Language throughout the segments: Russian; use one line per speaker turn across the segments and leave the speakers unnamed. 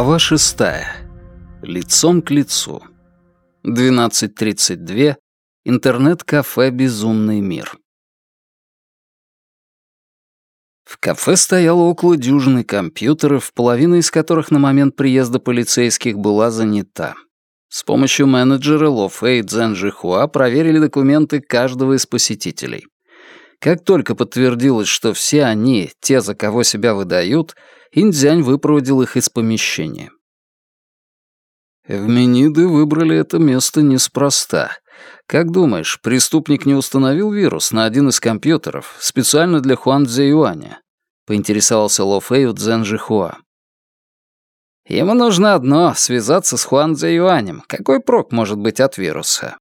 Глава шестая. Лицом к лицу. 12.32. Интернет-кафе «Безумный мир». В кафе стояло около дюжины компьютеров, половина из которых на момент приезда полицейских была занята. С помощью менеджера Ло Фэй Жихуа проверили документы каждого из посетителей. Как только подтвердилось, что все они, те, за кого себя выдают, Индзянь выпроводил их из помещения. Эвмениды выбрали это место неспроста. Как думаешь, преступник не установил вирус на один из компьютеров специально для Хуан Цзэюаня? Поинтересовался Ло Фэй у Цзэн Жихуа. Ему нужно одно — связаться с Хуан Цзэюанем. Какой прок может быть от вируса?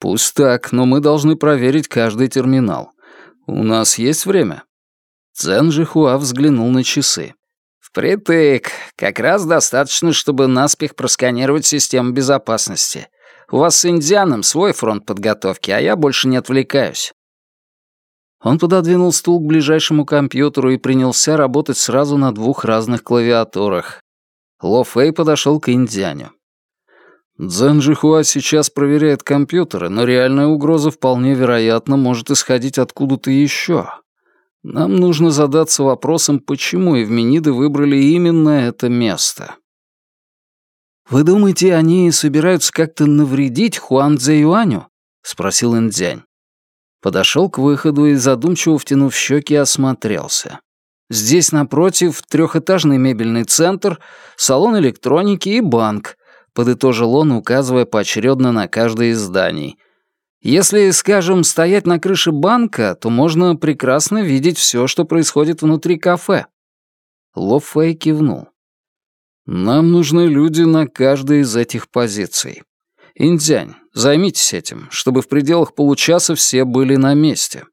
Пусть так, но мы должны проверить каждый терминал. «У нас есть время?» Цзэн Жихуа взглянул на часы. «Впритык. Как раз достаточно, чтобы наспех просканировать систему безопасности. У вас с индианом свой фронт подготовки, а я больше не отвлекаюсь». Он пододвинул стул к ближайшему компьютеру и принялся работать сразу на двух разных клавиатурах. Ло Фэй подошел к индианю. Цзэн Жихуа сейчас проверяет компьютеры, но реальная угроза вполне вероятно может исходить откуда-то еще. Нам нужно задаться вопросом, почему Эвмениды выбрали именно это место. «Вы думаете, они собираются как-то навредить Хуан Цзэюаню?» — спросил Индзянь. Подошел к выходу и, задумчиво втянув щеки, осмотрелся. Здесь, напротив, трехэтажный мебельный центр, салон электроники и банк, подытожил он, указывая поочередно на каждое из зданий. Если, скажем, стоять на крыше банка, то можно прекрасно видеть все, что происходит внутри кафе. Ло Фэй кивнул. Нам нужны люди на каждой из этих позиций. Индзянь, займитесь этим, чтобы в пределах получаса все были на месте.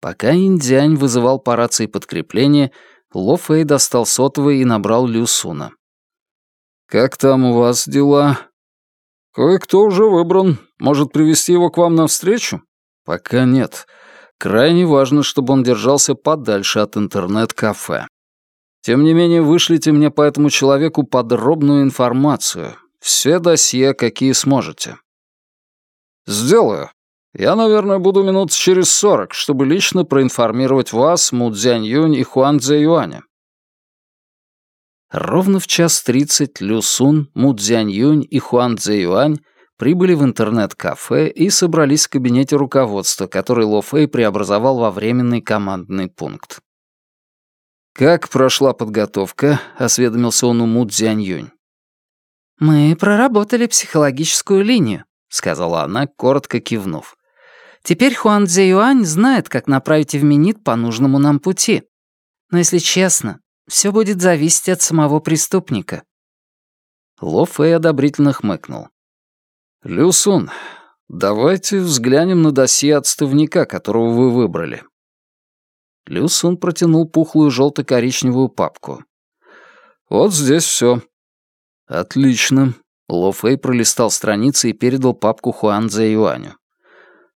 Пока Индзянь вызывал по рации подкрепление, Ло Фэй достал сотовый и набрал Лю Суна. «Как там у вас дела?» «Кое-кто уже выбран. Может, привести его к вам навстречу?» «Пока нет. Крайне важно, чтобы он держался подальше от интернет-кафе. Тем не менее, вышлите мне по этому человеку подробную информацию. Все досье, какие сможете». «Сделаю. Я, наверное, буду минут через сорок, чтобы лично проинформировать вас, Му Цзянь Юнь и Хуан Цзэ Юаня. Ровно в час тридцать Лю Сун, Му Цзянь Юнь и Хуан Цзэ Юань прибыли в интернет-кафе и собрались в кабинете руководства, который Ло Фэй преобразовал во временный командный пункт. «Как прошла подготовка?» — осведомился он у Му Цзянь Юнь.
«Мы проработали психологическую линию», — сказала она, коротко кивнув. «Теперь Хуан Цзэ Юань знает, как направить Эвменит по нужному нам пути. Но если честно, все будет зависеть от самого преступника».
Ло Фэй одобрительно хмыкнул. «Люсун, давайте взглянем на досье отставника, которого вы выбрали». Люсун протянул пухлую желто-коричневую папку. «Вот здесь все. «Отлично». Ло Фэй пролистал страницы и передал папку Хуан Цзэ Юаню.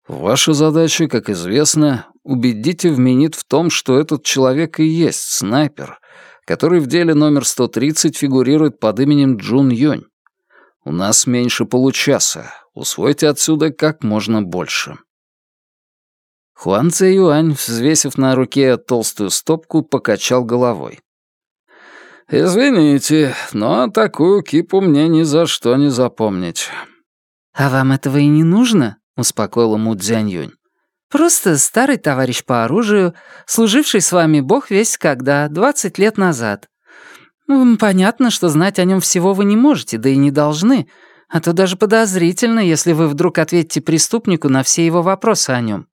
«Ваша задача, как известно, убедите вменит в том, что этот человек и есть снайпер, который в деле номер 130 фигурирует под именем Джун Юнь. У нас меньше получаса. Усвойте отсюда как можно больше. Хуан Цэ Юань, взвесив на руке толстую стопку, покачал головой. «Извините, но такую кипу мне ни за что не запомнить».
«А вам этого и не нужно?» — успокоила Му Цзянь Юнь. Просто старый товарищ по оружию, служивший с вами бог весь когда, 20 лет назад. Понятно, что знать о нем всего вы не можете, да и не должны, а то даже подозрительно, если вы вдруг ответите преступнику на все его вопросы о нем.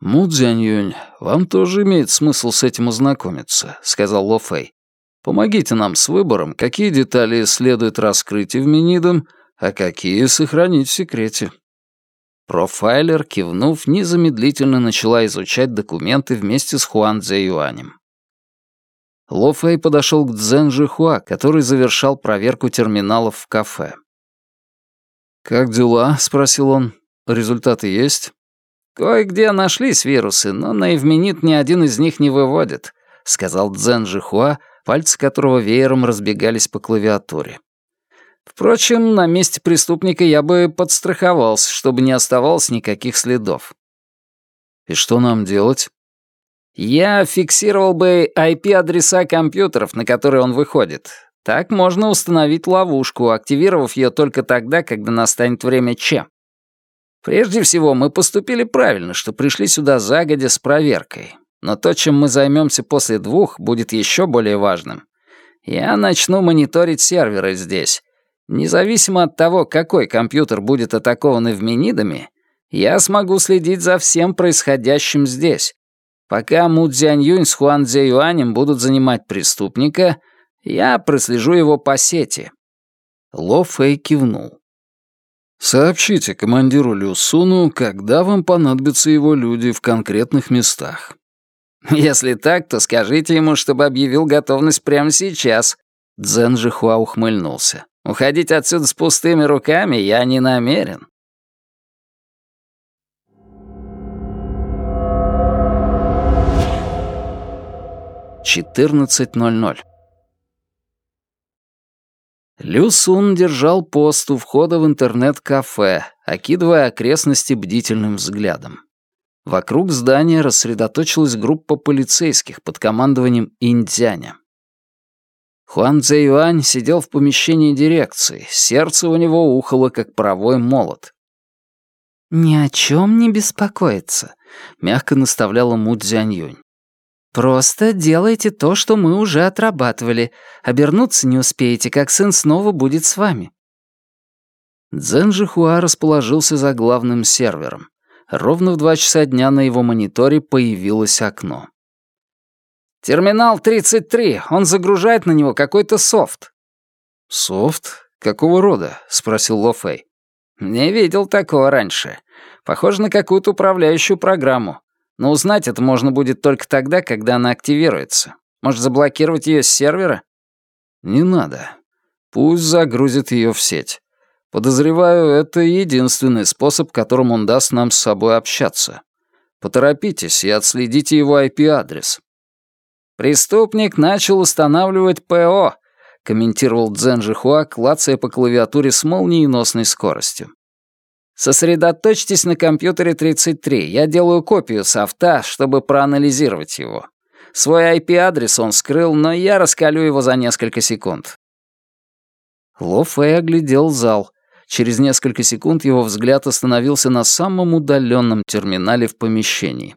«Му Цзянь вам тоже имеет смысл с этим ознакомиться», — сказал Ло Фэй. «Помогите нам с выбором, какие детали следует раскрыть Эвменидам, а какие сохранить в секрете». Профайлер, кивнув, незамедлительно начала изучать документы вместе с Хуан Цзэ Юанем. Ло Фэй подошел к Цзэн Жихуа, который завершал проверку терминалов в кафе. «Как дела?» — спросил он. «Результаты есть?»
«Кое-где нашлись вирусы, но на Эвменит ни один из них не выводит», — сказал Цзэн Жихуа,
пальцы которого веером разбегались по клавиатуре. Впрочем, на месте преступника я бы подстраховался, чтобы не оставалось никаких следов. И что нам делать? Я фиксировал бы IP-адреса компьютеров, на которые он выходит. Так можно установить ловушку, активировав ее только тогда, когда настанет время Ч. Прежде всего, мы поступили правильно, что пришли сюда загодя с проверкой. Но то, чем мы займемся после двух, будет еще более важным. Я начну мониторить серверы здесь. Независимо от того, какой компьютер будет атакован эвменидами, я смогу следить за всем происходящим здесь. Пока Му Цзянь с Хуан Цзэ будут занимать преступника, я прослежу его по сети». Ло Фэй кивнул. «Сообщите командиру Лю Суну, когда вам понадобятся его люди в конкретных местах». «Если так, то скажите ему, чтобы объявил готовность прямо сейчас». Цзэн Жихуа ухмыльнулся. «Уходить отсюда с пустыми руками я не намерен». 14.00. Лю Сун держал пост у входа в интернет-кафе, окидывая окрестности бдительным взглядом. Вокруг здания рассредоточилась группа полицейских под командованием Индзяня. Хуан Цзэюань сидел в помещении дирекции, сердце у него ухало, как паровой молот.
«Ни о чем не беспокоиться», — мягко наставляла Му Цзяньюнь. Просто делайте то, что мы уже отрабатывали. Обернуться не успеете, как сын снова будет с вами».
Жихуа расположился за главным сервером. Ровно в два часа дня на его мониторе появилось окно. «Терминал 33. Он загружает на него какой-то софт». «Софт? Какого рода?» — спросил Ло Фэй. «Не видел такого раньше. Похоже на какую-то управляющую программу. Но узнать это можно будет только тогда, когда она активируется. Может, заблокировать ее с сервера? Не надо. Пусть загрузит ее в сеть. Подозреваю, это единственный способ, которым он даст нам с собой общаться. Поторопитесь и отследите его IP-адрес. Преступник начал устанавливать ПО, комментировал Цзэн Жихуа, клацая по клавиатуре с молниеносной скоростью. Сосредоточьтесь на компьютере 33. Я делаю копию софта, чтобы проанализировать его. Свой IP-адрес он скрыл, но я раскалю его за несколько секунд. Ло Фэй оглядел зал. Через несколько секунд его взгляд остановился на самом удаленном терминале в помещении.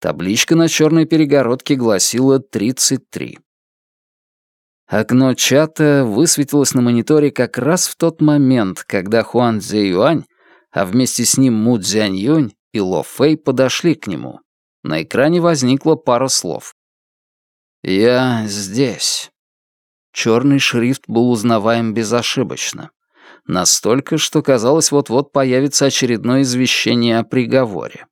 Табличка на черной перегородке гласила 33. Окно чата высветилось на мониторе как раз в тот момент, когда Хуан Цзэ Юань а вместе с ним Му Цзянь и Ло Фэй подошли к нему. На экране возникла пара слов. «Я здесь». Черный шрифт был узнаваем безошибочно. Настолько, что казалось, вот-вот появится очередное извещение о приговоре.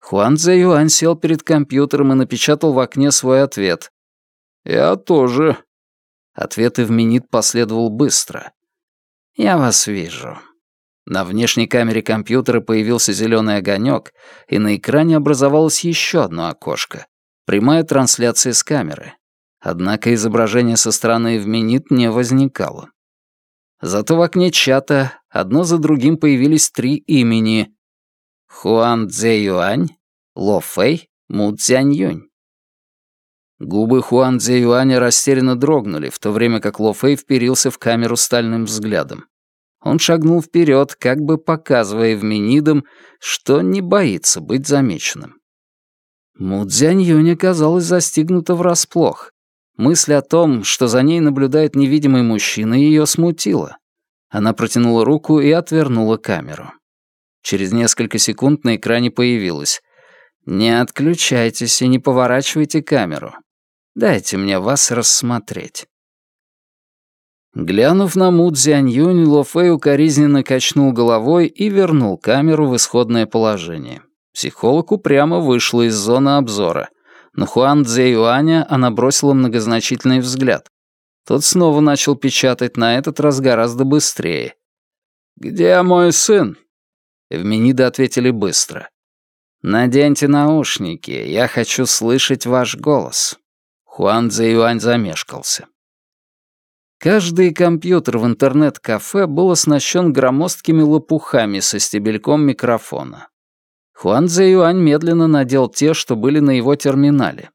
Хуан Цзэ Юань сел перед компьютером и напечатал в окне свой ответ. «Я тоже». Ответ Эвменит последовал быстро. «Я вас вижу. На внешней камере компьютера появился зеленый огонек, и на экране образовалось еще одно окошко. Прямая трансляция с камеры. Однако изображение со стороны в минит не возникало. Зато в окне чата одно за другим появились три имени. Хуан Цзэ Юань, Ло Фэй, Му Цзянь Юнь. Губы Хуан Цзэ Юаня растерянно дрогнули, в то время как Ло Фэй вперился в камеру стальным взглядом. Он шагнул вперед, как бы показывая Вменидам, что не боится быть замеченным. Мудзянь Юнь оказалась застигнута врасплох. Мысль о том, что за ней наблюдает невидимый мужчина, ее смутила. Она протянула руку и отвернула камеру. Через несколько секунд на экране появилось. «Не отключайтесь и не поворачивайте камеру. Дайте мне вас рассмотреть». Глянув на Му Цзянь-Юнь, Ло Фэй укоризненно качнул головой и вернул камеру в исходное положение. Психолог упрямо вышла из зоны обзора. На Хуан Цзэ Юаня она бросила многозначительный взгляд. Тот снова начал печатать, на этот раз гораздо быстрее. «Где мой сын?» Эвмениды ответили быстро. «Наденьте наушники, я хочу слышать ваш голос». Хуан Цзэюань замешкался. Каждый компьютер в интернет-кафе был оснащен громоздкими лопухами со стебельком микрофона. Хуан Цзэюань медленно надел те, что были на его терминале.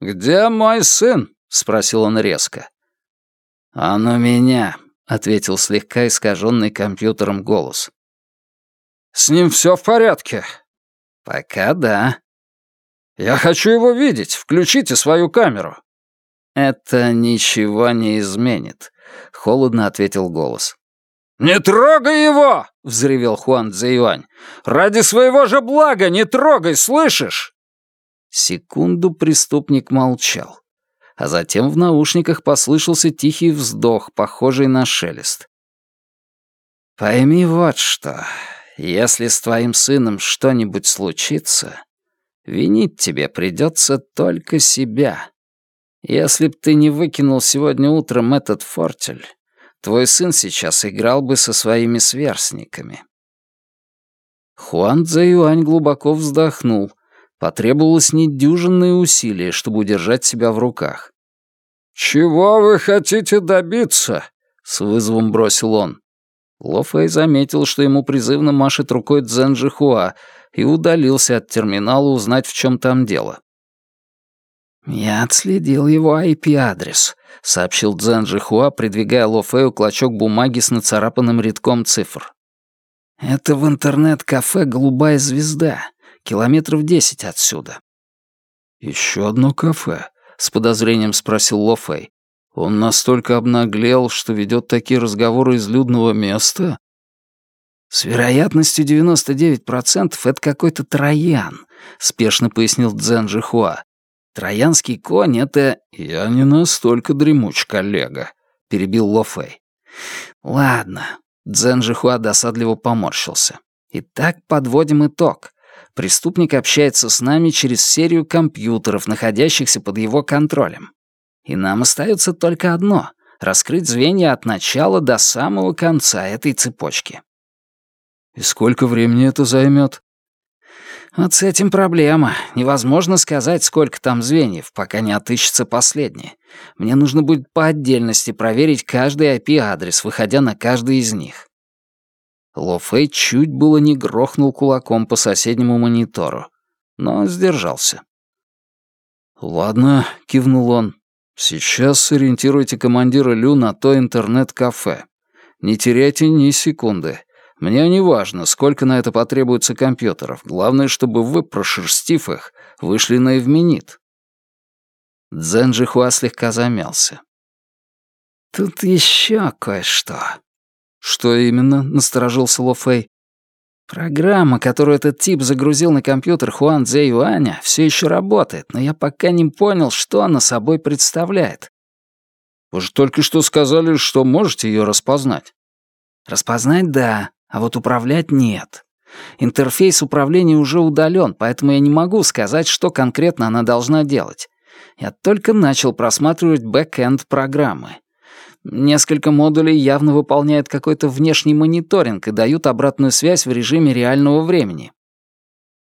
«Где мой сын?» — спросил он резко. «Он у меня», — ответил слегка искаженный компьютером голос. «С ним все в порядке?» «Пока да». «Я хочу его видеть. Включите свою камеру». «Это ничего не изменит», — холодно ответил голос. «Не трогай его!» — взревел Хуан Цзэюань. «Ради своего же блага не трогай, слышишь?» Секунду преступник молчал, а затем в наушниках послышался тихий вздох, похожий на шелест. «Пойми вот что. Если с твоим сыном что-нибудь случится, винить тебе придется только себя. Если б ты не выкинул сегодня утром этот фортель, твой сын сейчас играл бы со своими сверстниками». Хуан Цзэюань глубоко вздохнул. Потребовалось недюжинные усилия, чтобы удержать себя в руках. «Чего вы хотите добиться?» — с вызовом бросил он. Ло Фэй заметил, что ему призывно машет рукой Цзэн Жихуа, и удалился от терминала узнать, в чем там дело. «Я отследил его IP-адрес», — сообщил Цзэн Жихуа, придвигая Ло Фэю клочок бумаги с нацарапанным рядком цифр. «Это в интернет-кафе «Голубая звезда», километров десять отсюда». «Еще одно кафе?» — с подозрением спросил Ло Фэй. «Он настолько обнаглел, что ведет такие разговоры из людного места?» «С вероятностью 99% это какой-то троян», — спешно пояснил Цзэн Жихуа. Троянский конь — это... Я не настолько дремуч, коллега, — перебил Ло Фэй. Ладно. Дзен Жихуа досадливо поморщился. Итак, подводим итог. Преступник общается с нами через серию компьютеров, находящихся под его контролем. И нам остается только одно — раскрыть звенья от начала до самого конца этой цепочки. «И сколько времени это займет? Вот с этим проблема. Невозможно сказать, сколько там звеньев, пока не отыщется последнее. Мне нужно будет по отдельности проверить каждый IP-адрес, выходя на каждый из них. Ло Фэй чуть было не грохнул кулаком по соседнему монитору, но сдержался. «Ладно», — кивнул он, — «сейчас сориентируйте командира Лю на то интернет-кафе. Не теряйте ни секунды. Мне не важно, сколько на это потребуется компьютеров. Главное, чтобы вы, прошерстив их, вышли на Эвменит». Дзен слегка замялся. «Тут еще кое-что». «Что именно?» — насторожился Ло Фэй. «Программа, которую этот тип загрузил на компьютер Хуан Цзэ Юаня, все еще работает, но я пока не понял, что она собой представляет». «Вы же только что сказали, что можете ее распознать». «Распознать — да, а вот управлять нет. Интерфейс управления уже удален, поэтому я не могу сказать, что конкретно она должна делать. Я только начал просматривать back-end программы. Несколько модулей явно выполняют какой-то внешний мониторинг и дают обратную связь в режиме реального времени.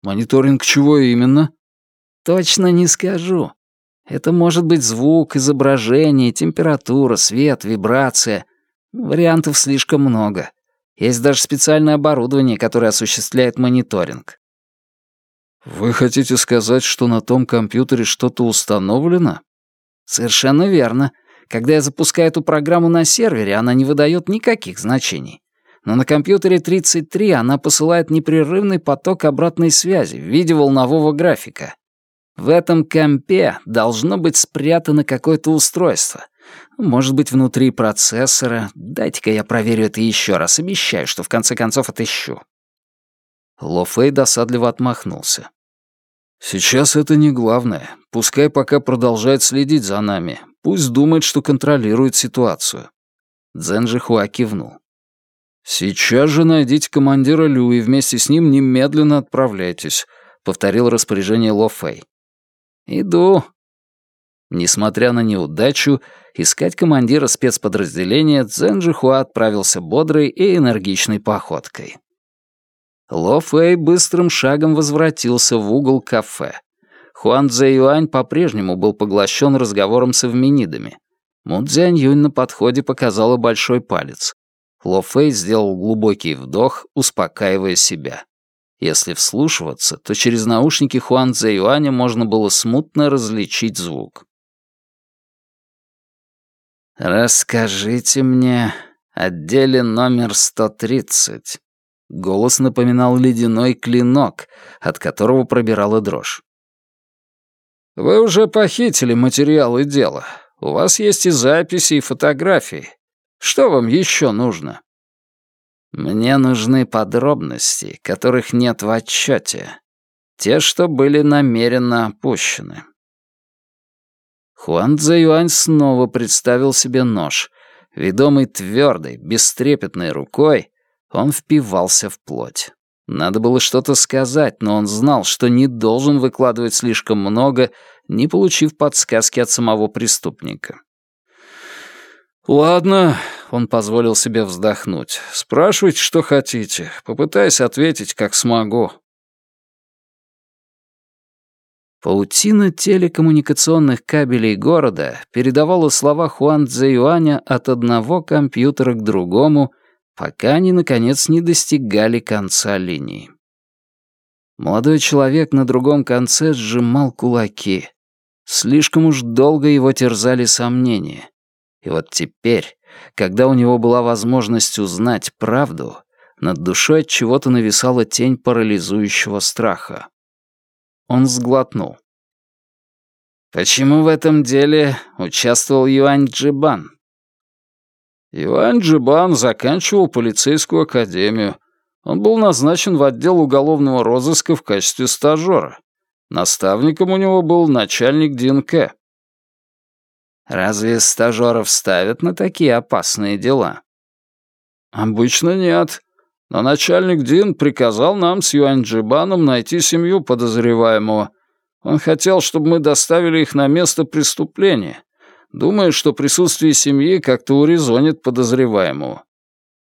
Мониторинг чего именно? Точно не скажу. Это может быть звук, изображение, температура, свет, вибрация. Вариантов слишком много. Есть даже специальное оборудование, которое осуществляет мониторинг. Вы хотите сказать, что на том компьютере что-то установлено? Совершенно верно. Когда я запускаю эту программу на сервере, она не выдает никаких значений. Но на компьютере 33 она посылает непрерывный поток обратной связи в виде волнового графика. В этом компе должно быть спрятано какое-то устройство, может быть, внутри процессора. Дайте-ка я проверю это еще раз. Обещаю, что в конце концов отыщу». Ло Фэй досадливо отмахнулся. «Сейчас это не главное. Пускай пока продолжает следить за нами. Пусть думает, что контролирует ситуацию». Жихуа кивнул. «Сейчас же найдите командира Лю и вместе с ним немедленно отправляйтесь», — повторил распоряжение Ло Фэй. «Иду», Несмотря на неудачу, искать командира спецподразделения Цзэнджихуа отправился бодрой и энергичной походкой. Ло Фэй быстрым шагом возвратился в угол кафе. Хуан Цзэ Юань по-прежнему был поглощен разговором с эвменидами. Му Цзянь Юнь на подходе показала большой палец. Ло Фэй сделал глубокий вдох, успокаивая себя. Если вслушиваться, то через наушники Хуан Цзэ Юаня можно было смутно различить звук. «Расскажите мне о деле номер 130». Голос напоминал ледяной клинок, от которого пробирала дрожь. «Вы уже похитили материалы дела. У вас есть и записи, и фотографии. Что вам еще нужно?» «Мне нужны подробности, которых нет в отчете. Те, что были намеренно опущены». Хуан Цзэюань снова представил себе нож. Ведомый твердой, бестрепетной рукой, он впивался в плоть. Надо было что-то сказать, но он знал, что не должен выкладывать слишком много, не получив подсказки от самого преступника. «Ладно», — он позволил себе вздохнуть. «Спрашивайте, что хотите. Попытаюсь ответить, как смогу». Паутина телекоммуникационных кабелей города передавала слова Хуан Цзэюаня от одного компьютера к другому, пока они, наконец, не достигали конца линии. Молодой человек на другом конце сжимал кулаки. Слишком уж долго его терзали сомнения. И вот теперь, когда у него была возможность узнать правду, над душой от чего-то нависала тень парализующего страха. Он сглотнул. «Почему в этом деле участвовал Юань Джибан?» Юань Джибан заканчивал полицейскую академию. Он был назначен в отдел уголовного розыска в качестве стажера. Наставником у него был начальник Динке. Разве стажеров ставят на такие опасные дела? Обычно нет. Но начальник Дин приказал нам с Юаньджибаном найти семью подозреваемого. Он хотел, чтобы мы доставили их на место преступления, думая, что присутствие семьи как-то урезонит подозреваемого.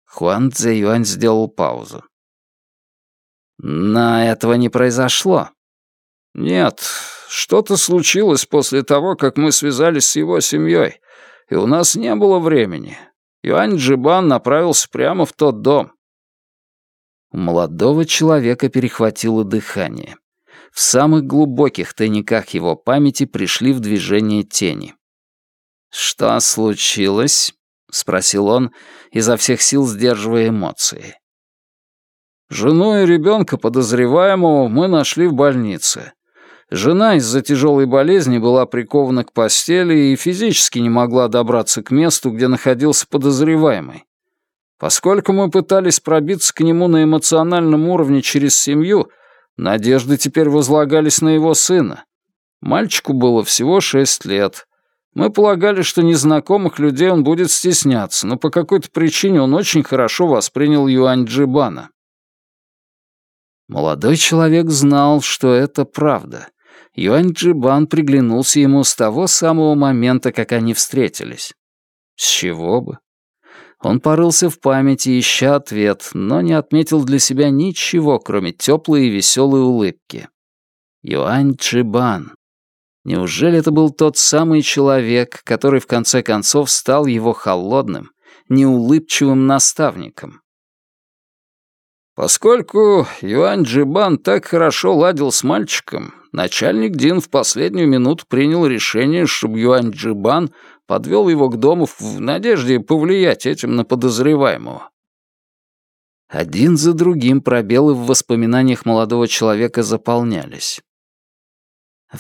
Хуан Цзэ Юань сделал паузу. Но этого не произошло. Нет, что-то случилось после того, как мы связались с его семьей, и у нас не было времени. Юань Джибан направился прямо в тот дом. Молодого человека перехватило дыхание. В самых глубоких тайниках его памяти пришли в движение тени. «Что случилось?» — спросил он, изо всех сил сдерживая эмоции. «Жену и ребенка подозреваемого мы нашли в больнице. Жена из-за тяжелой болезни была прикована к постели и физически не могла добраться к месту, где находился подозреваемый. Поскольку мы пытались пробиться к нему на эмоциональном уровне через семью, надежды теперь возлагались на его сына. Мальчику было всего шесть лет. Мы полагали, что незнакомых людей он будет стесняться, но по какой-то причине он очень хорошо воспринял Юань Джибана. Молодой человек знал, что это правда. Юань Джибан приглянулся ему с того самого момента, как они встретились. С чего бы? Он порылся в памяти, ища ответ, но не отметил для себя ничего, кроме теплой и веселой улыбки. Юань Чжибан. Неужели это был тот самый человек, который в конце концов стал его холодным, неулыбчивым наставником? Поскольку Юань Джибан так хорошо ладил с мальчиком, начальник Дин в последнюю минуту принял решение, чтобы Юань Джибан подвел его к дому в надежде повлиять этим на подозреваемого. Один за другим пробелы в воспоминаниях молодого человека заполнялись.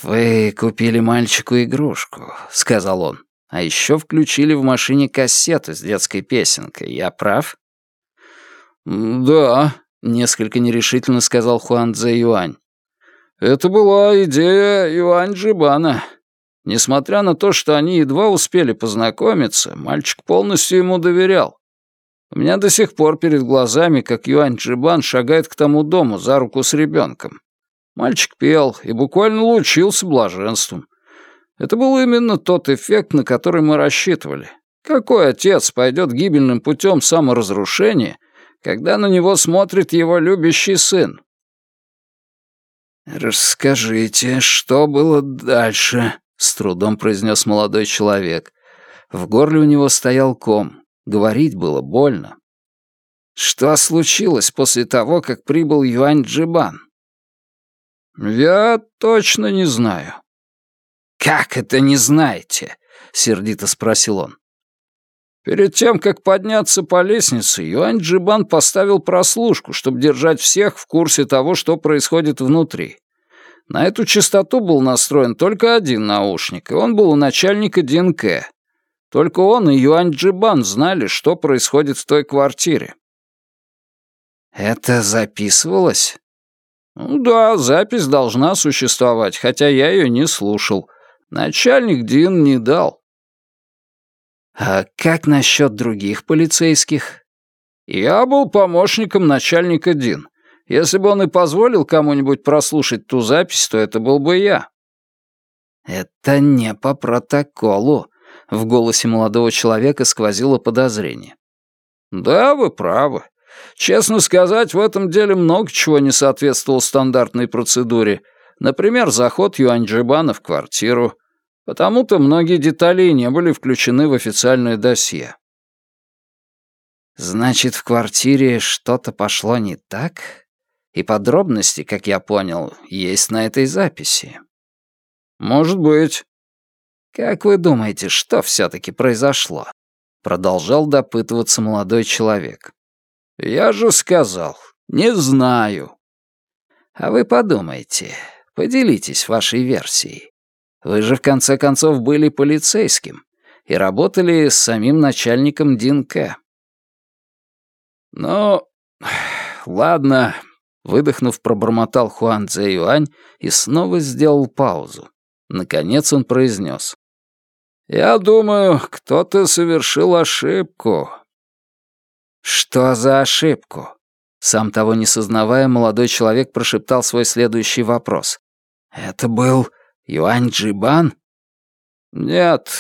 «Вы купили мальчику игрушку», — сказал он. «А еще включили в машине кассету с детской песенкой. Я прав?» «Да», — несколько нерешительно сказал Хуан Цзэ Юань. «Это была идея Юань Джибана. Несмотря на то, что они едва успели познакомиться, мальчик полностью ему доверял. У меня до сих пор перед глазами, как Юань Джибан шагает к тому дому за руку с ребенком. Мальчик пел и буквально лучился блаженством. Это был именно тот эффект, на который мы рассчитывали. Какой отец пойдет гибельным путем саморазрушения, когда на него смотрит его любящий сын? «Расскажите, что было дальше?» — с трудом произнес молодой человек. В горле у него стоял ком. Говорить было больно. «Что случилось после того, как прибыл Юань Джибан?» «Я точно не знаю». «Как это не знаете?» — сердито спросил он. Перед тем, как подняться по лестнице, Юань Джибан поставил прослушку, чтобы держать всех в курсе того, что происходит внутри. На эту частоту был настроен только один наушник, и он был у начальника Динке. Только он и Юань Джибан знали, что происходит в той квартире. «Это записывалось?» «Ну да, запись должна существовать, хотя я ее не слушал. Начальник Дин не дал». «А как насчет других полицейских?» «Я был помощником начальника Дин. Если бы он и позволил кому-нибудь прослушать ту запись, то это был бы я».
«Это не по протоколу», — в голосе молодого человека сквозило подозрение.
«Да, вы правы. Честно сказать, в этом деле много чего не соответствовало стандартной процедуре. Например, заход Юаньджибана в квартиру, Потому-то многие детали не были включены в официальное досье.
Значит, в квартире что-то пошло не так? И подробности, как я понял, есть на этой записи.
Может быть.
Как вы думаете, что все-таки произошло? Продолжал допытываться молодой человек.
Я же сказал, не знаю.
А вы подумайте, поделитесь вашей версией. Вы же в конце концов были полицейским и работали с самим начальником Динке.
«Ну, ладно», — выдохнув, пробормотал Хуан Цзэ Юань и снова сделал паузу. Наконец он произнес. «Я думаю, кто-то совершил ошибку».
«Что за ошибку?» Сам того не сознавая, молодой человек прошептал свой следующий вопрос. «Это был Юань Джибан?
Нет,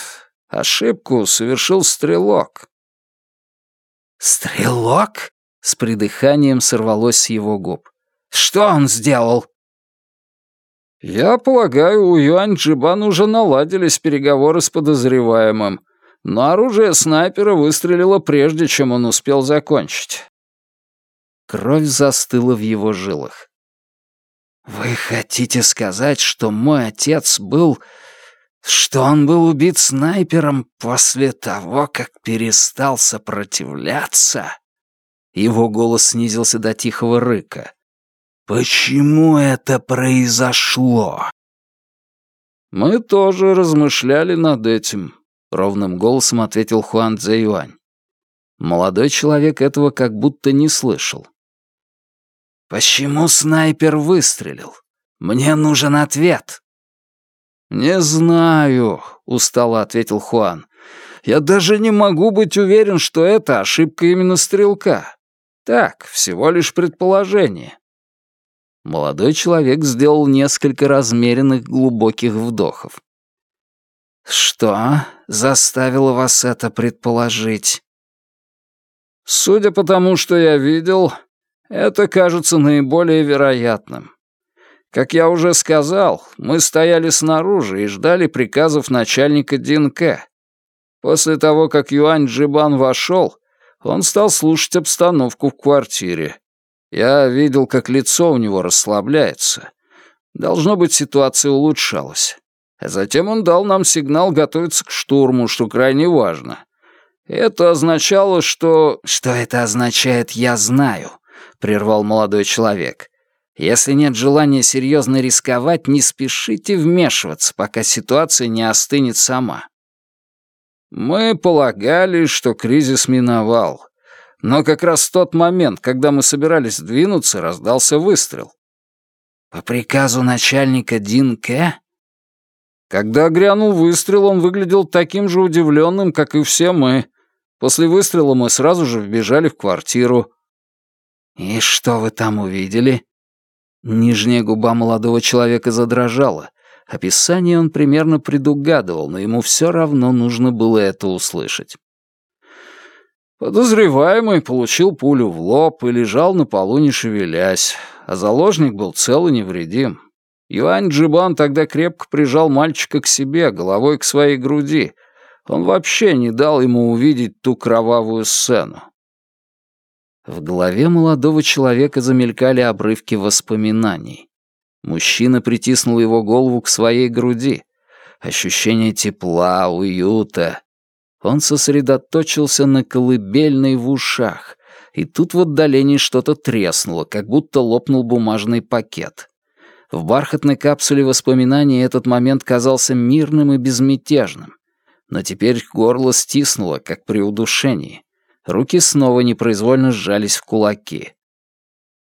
ошибку совершил стрелок.
Стрелок? С придыханием сорвалось с его губ. Что он сделал?
Я полагаю, у Юань Джибан уже наладились переговоры с подозреваемым, но оружие снайпера выстрелило прежде, чем он успел закончить.
Кровь застыла в его жилах. «Вы хотите сказать, что мой отец был... что он был убит снайпером после того, как перестал сопротивляться?» Его голос снизился до тихого рыка. «Почему это произошло?»
«Мы тоже размышляли над этим», — ровным голосом ответил Хуан Цзэюань.
Молодой человек этого как будто не слышал. «Почему снайпер выстрелил? Мне нужен ответ».
«Не знаю», — устало ответил Хуан. «Я даже не могу быть уверен, что это ошибка именно стрелка. Так, всего лишь предположение».
Молодой человек сделал несколько размеренных глубоких вдохов. «Что заставило вас это предположить?»
«Судя по тому, что я видел, это кажется наиболее вероятным. Как я уже сказал, мы стояли снаружи и ждали приказов начальника Динке. После того, как Юань Джибан вошел, он стал слушать обстановку в квартире. Я видел, как лицо у него расслабляется. Должно быть, ситуация улучшалась. А затем он дал нам сигнал готовиться к штурму, что крайне важно. Это означало, что...
Что это означает, я знаю, прервал молодой человек. «Если нет желания серьезно рисковать, не спешите вмешиваться, пока ситуация не остынет сама».
Мы полагали, что кризис миновал. Но как раз в тот момент, когда мы собирались двинуться, раздался выстрел.
«По приказу начальника Дин Кэ?»
Когда грянул выстрел, он выглядел таким же удивленным, как и все мы. После выстрела мы сразу же вбежали в квартиру.
«И что вы там увидели?» Нижняя губа молодого человека задрожала. Описание он примерно предугадывал, но ему все равно нужно было это услышать.
Подозреваемый получил пулю в лоб и лежал на полу, не шевелясь, а заложник был цел и невредим. Юань Джибан тогда крепко прижал мальчика к себе, головой к своей груди. Он вообще не дал ему увидеть ту кровавую сцену.
В голове молодого человека замелькали обрывки воспоминаний. Мужчина притиснул его голову к своей груди. Ощущение тепла, уюта. Он сосредоточился на колыбельной в ушах, и тут в отдалении что-то треснуло, как будто лопнул бумажный пакет. В бархатной капсуле воспоминаний этот момент казался мирным и безмятежным. Но теперь горло стиснуло, как при удушении. Руки снова непроизвольно сжались в кулаки.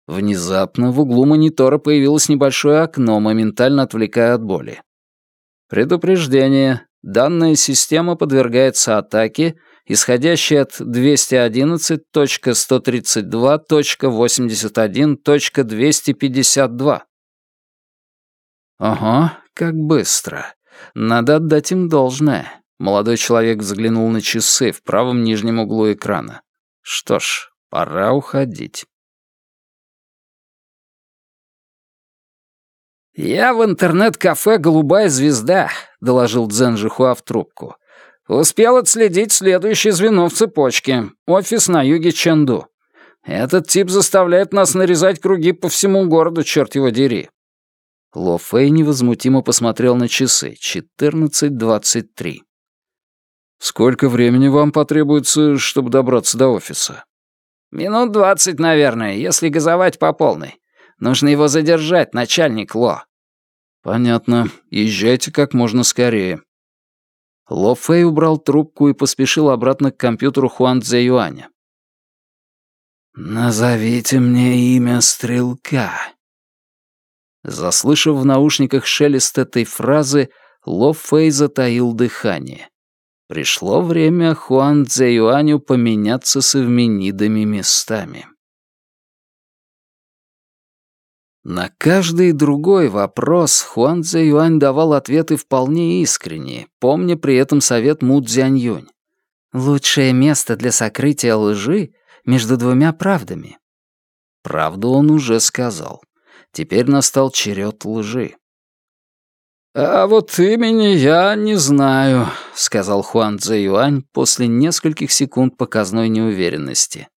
Внезапно в углу монитора появилось небольшое окно, моментально отвлекая от боли. Предупреждение. Данная система подвергается атаке, исходящей от 211.132.81.252. Ага, как быстро. Надо отдать им должное. Молодой человек взглянул на часы в правом нижнем углу экрана. Что ж, пора уходить. «Я в интернет-кафе «Голубая звезда», — доложил Жихуа в трубку. «Успел отследить следующее звено в цепочке. Офис на юге Чэнду. Этот тип заставляет нас нарезать круги по всему городу, черт его дери». Ло Фэй невозмутимо посмотрел на часы. 14.23. «Сколько времени вам потребуется, чтобы добраться до офиса?» «Минут двадцать, наверное, если газовать по полной. Нужно его задержать, начальник Ло». «Понятно. Езжайте как можно скорее». Ло Фэй убрал трубку и поспешил обратно к компьютеру Хуан Цзэ Юаня. «Назовите мне имя стрелка». Заслышав в наушниках шелест этой фразы, Ло Фэй затаил дыхание. Пришло время Хуан Цзэ Юаню поменяться с Эвменидами местами. На каждый другой вопрос Хуан Цзэ Юань давал ответы вполне искренние, помня при этом совет Му Цзянь «Лучшее место для сокрытия лжи между двумя правдами». Правду он уже сказал. Теперь настал черед лжи. «А вот имени я не знаю», — сказал Хуан Цзэ Юань после нескольких секунд показной неуверенности.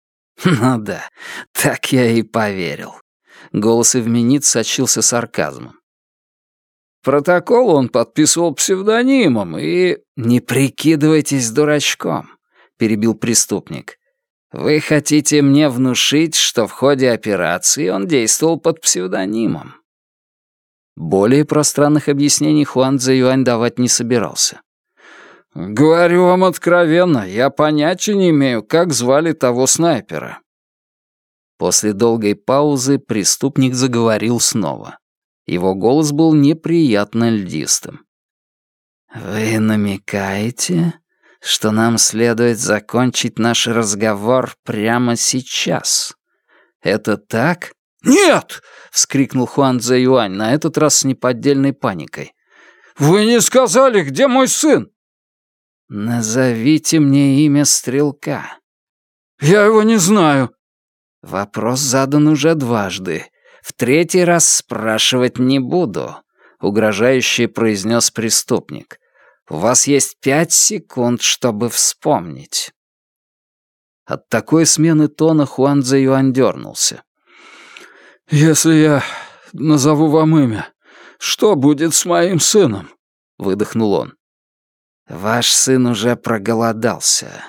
«Ну да, так я и поверил». Голос Эвменит сочился сарказмом. Протокол он подписывал псевдонимом и... «Не прикидывайтесь дурачком», — перебил преступник. «Вы хотите мне внушить, что в ходе операции он действовал под псевдонимом?» Более пространных объяснений Хуан Цзэ Юань давать не собирался. «Говорю вам откровенно, я понятия не имею, как звали того снайпера. После долгой паузы преступник заговорил снова. Его голос был неприятно льдистым. «Вы намекаете, что нам следует закончить наш разговор прямо сейчас? Это так?» «Нет!» — вскрикнул Хуан Цзэ Юань, на этот раз с неподдельной паникой. «Вы не сказали, где мой сын?» «Назовите мне имя стрелка». «Я его не знаю». «Вопрос задан уже дважды. В третий раз спрашивать не буду», — угрожающе произнес преступник. «У вас есть пять секунд, чтобы вспомнить». От такой смены тона Хуан Цзэ Юань дернулся. «Если я назову вам имя, что будет с моим сыном?» — выдохнул он. «Ваш сын уже проголодался.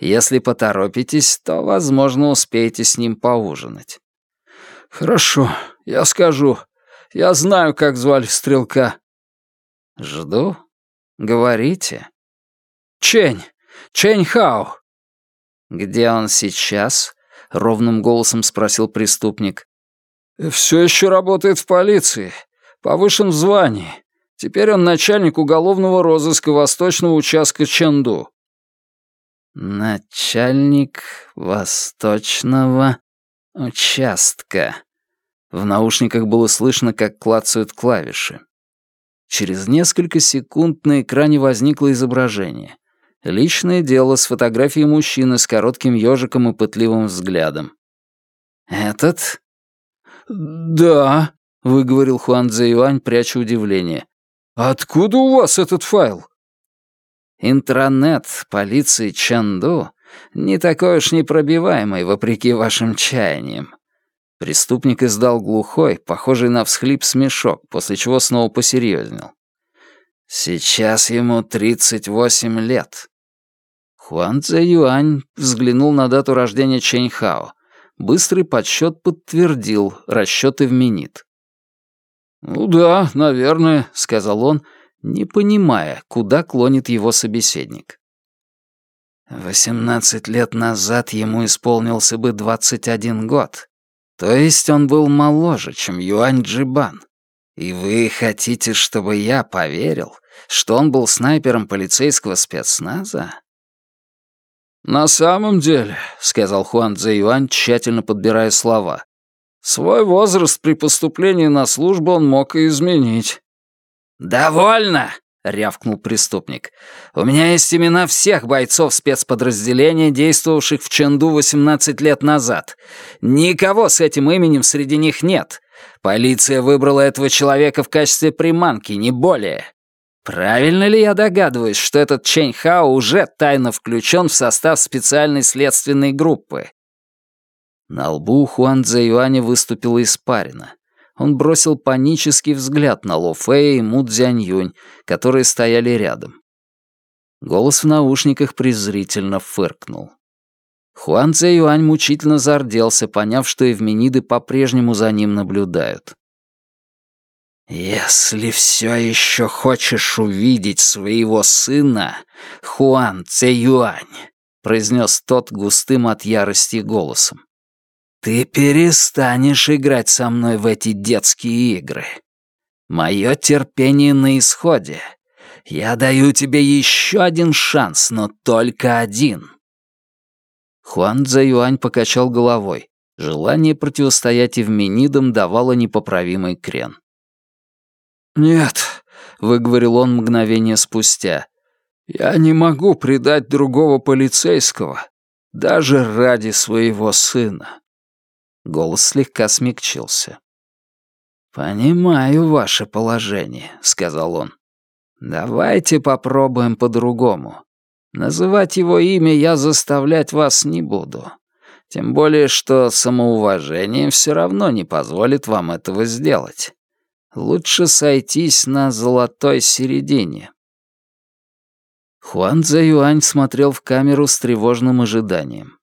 Если поторопитесь, то, возможно, успеете с ним поужинать». «Хорошо, я скажу. Я знаю, как звали стрелка». «Жду. Говорите». «Чень! Чень Хао!» «Где он сейчас?» — ровным голосом спросил преступник. «Все еще работает в полиции. Повышен в звании. Теперь он начальник уголовного розыска восточного участка Чэнду. «Начальник восточного участка». В наушниках было слышно, как клацают клавиши. Через несколько секунд на экране возникло изображение. Личное дело с фотографией мужчины с коротким ежиком и пытливым взглядом. «Этот?» «Да», —
выговорил Хуан Цзэюань, пряча удивление. «Откуда у вас этот файл?»
«Интранет полиции Чанду не такой уж непробиваемый, вопреки вашим чаяниям».
Преступник издал глухой, похожий на всхлип смешок, после чего снова посерьезнел.
«Сейчас ему тридцать восемь лет».
Хуан Цзэ Юань взглянул на дату рождения Чэнь Хао. Быстрый подсчет подтвердил расчеты в минит. «Ну да, наверное», — сказал он, не понимая, куда клонит его собеседник.
«Восемнадцать лет назад ему исполнился бы двадцать один год. То есть он был моложе, чем Юань Джибан. И вы хотите, чтобы я поверил, что он был снайпером полицейского спецназа?»
«На самом деле», — сказал Хуан Цзэюань, тщательно подбирая слова, «свой возраст при поступлении на службу он мог и изменить».
«Довольно!» — рявкнул преступник. «У меня есть имена всех бойцов спецподразделения, действовавших в Ченду 18 лет назад. Никого с этим именем среди них нет. Полиция выбрала этого человека в качестве приманки, не более. Правильно ли я догадываюсь, что этот Чэнь Хао уже тайно включен в состав специальной следственной группы?
На лбу Хуан Цзэюаня выступила испарина. Он бросил панический взгляд на Ло Фэя и Му Цзяньюнь, которые стояли рядом. Голос в наушниках презрительно фыркнул. Хуан Цзэюань мучительно зарделся, поняв, что эвмениды по-прежнему за ним наблюдают.
«Если все еще хочешь увидеть своего сына, Хуан Цеюань», — произнес тот густым от ярости голосом, «ты перестанешь играть со мной в эти детские игры. Мое терпение на исходе. Я даю тебе еще один шанс, но только один».
Хуан Цзэюань покачал головой. Желание противостоять Эвменидам давало непоправимый крен. «Нет», — выговорил он мгновение спустя, — «я не могу предать другого полицейского, даже ради своего сына». Голос слегка смягчился.
«Понимаю ваше положение», — сказал он. «Давайте попробуем по-другому. Называть его имя я заставлять вас не буду. Тем более, что самоуважение все равно не позволит вам этого сделать. Лучше сойтись на золотой середине.
Хуан Цзэюань смотрел в камеру с тревожным ожиданием.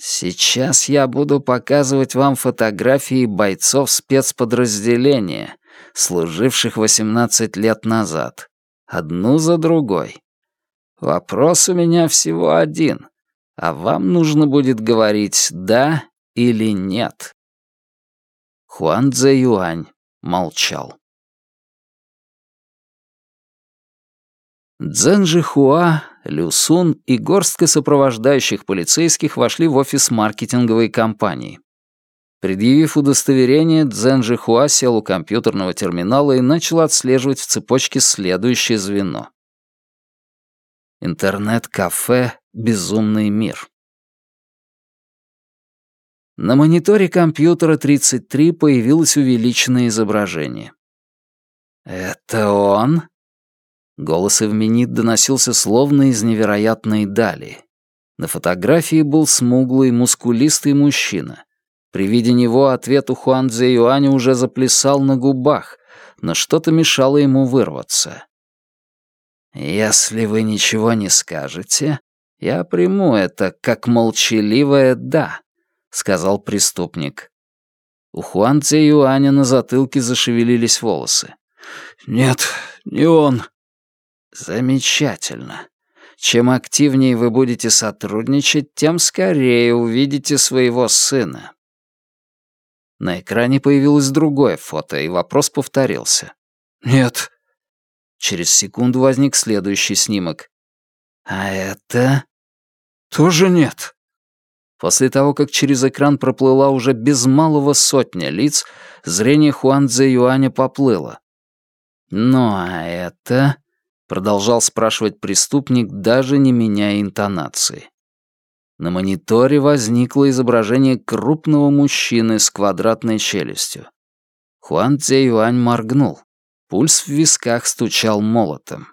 «Сейчас я буду показывать вам фотографии бойцов спецподразделения, служивших 18 лет назад, одну за другой. Вопрос у меня всего один, а вам нужно будет говорить «да» или «нет».
Хуан Цзэюань молчал. Цзэн Жихуа, Люсун и горстка сопровождающих полицейских вошли в офис маркетинговой компании. Предъявив удостоверение, Цзэн Жихуа сел у компьютерного терминала и начал отслеживать в цепочке следующее звено. Интернет-кафе «Безумный мир». На мониторе компьютера 33 появилось увеличенное изображение.
«Это он?»
Голос Эвменит доносился словно из невероятной дали. На фотографии был смуглый, мускулистый мужчина. При виде него ответ у Хуан Цзэ Юаня уже заплясал на губах, но что-то мешало ему вырваться.
«Если вы ничего не скажете, я приму это как молчаливое «да», — сказал преступник.
У Хуан Цзэ Юаня на затылке зашевелились волосы.
«Нет, не он».
«Замечательно. Чем активнее вы будете сотрудничать, тем скорее увидите своего сына». На экране появилось другое фото, и вопрос повторился.
«Нет».
Через секунду возник следующий снимок.
«А это...»
«Тоже нет». После того, как через экран проплыла уже без малого сотня лиц, зрение Хуан Цзэ Юаня поплыло.
«Ну а это...» — продолжал спрашивать преступник, даже не меняя интонации.
На мониторе возникло изображение крупного мужчины с квадратной челюстью. Хуан Цзэюань моргнул. Пульс в висках стучал молотом.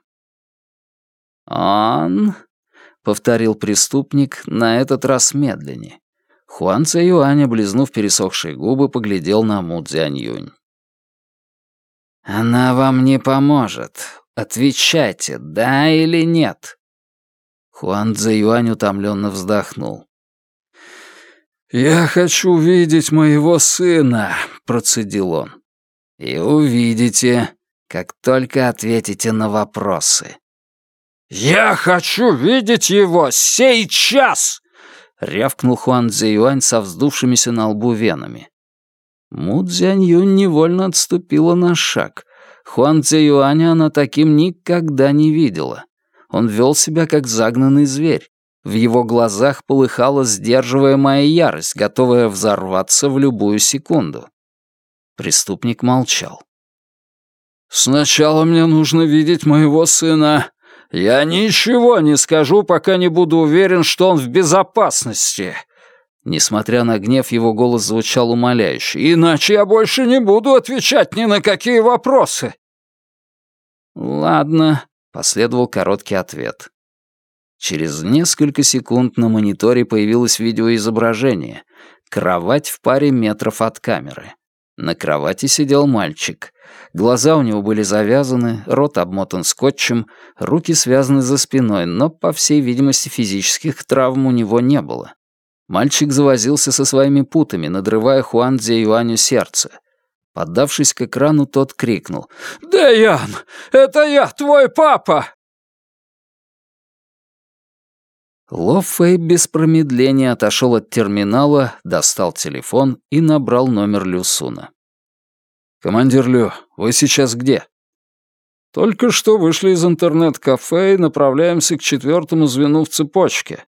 «Он?» — повторил преступник, на этот раз медленнее. Хуан Цзэюань, облизнув пересохшие губы, поглядел на Му Цзяньюнь. «Она вам не поможет. Отвечайте, да или нет?» Хуан Цзэюань утомленно вздохнул. «Я хочу видеть моего сына», — процедил он. «И увидите, как только ответите на вопросы». «Я хочу видеть его сейчас!» — рявкнул Хуан Цзэюань со вздувшимися на лбу венами. Му Цзяньюнь невольно отступила на шаг. Хуан Цзэюаня она таким никогда не видела. Он вел себя как загнанный зверь. В его глазах полыхала сдерживаемая ярость, готовая взорваться в любую секунду. Преступник молчал. «Сначала мне нужно видеть моего сына. Я ничего не скажу, пока не буду уверен, что он в безопасности». Несмотря на гнев, его голос звучал умоляюще. «Иначе я больше не буду отвечать ни на какие вопросы». «Ладно», — последовал короткий ответ. Через несколько секунд на мониторе появилось видеоизображение. Кровать в паре метров от камеры. На кровати сидел мальчик. Глаза у него были завязаны, рот обмотан скотчем, руки связаны за спиной, но, по всей видимости, физических травм у него не было. Мальчик завозился со своими путами, надрывая Хуан Дзе Юаню сердце. Поддавшись к экрану, тот крикнул. «Дэян, это я, твой папа!» Ло Фэй без промедления отошел от терминала, достал телефон и набрал номер Люсуна. «Командир Лю, вы сейчас где?» «Только что вышли из интернет-кафе и направляемся к четвертому звену в цепочке.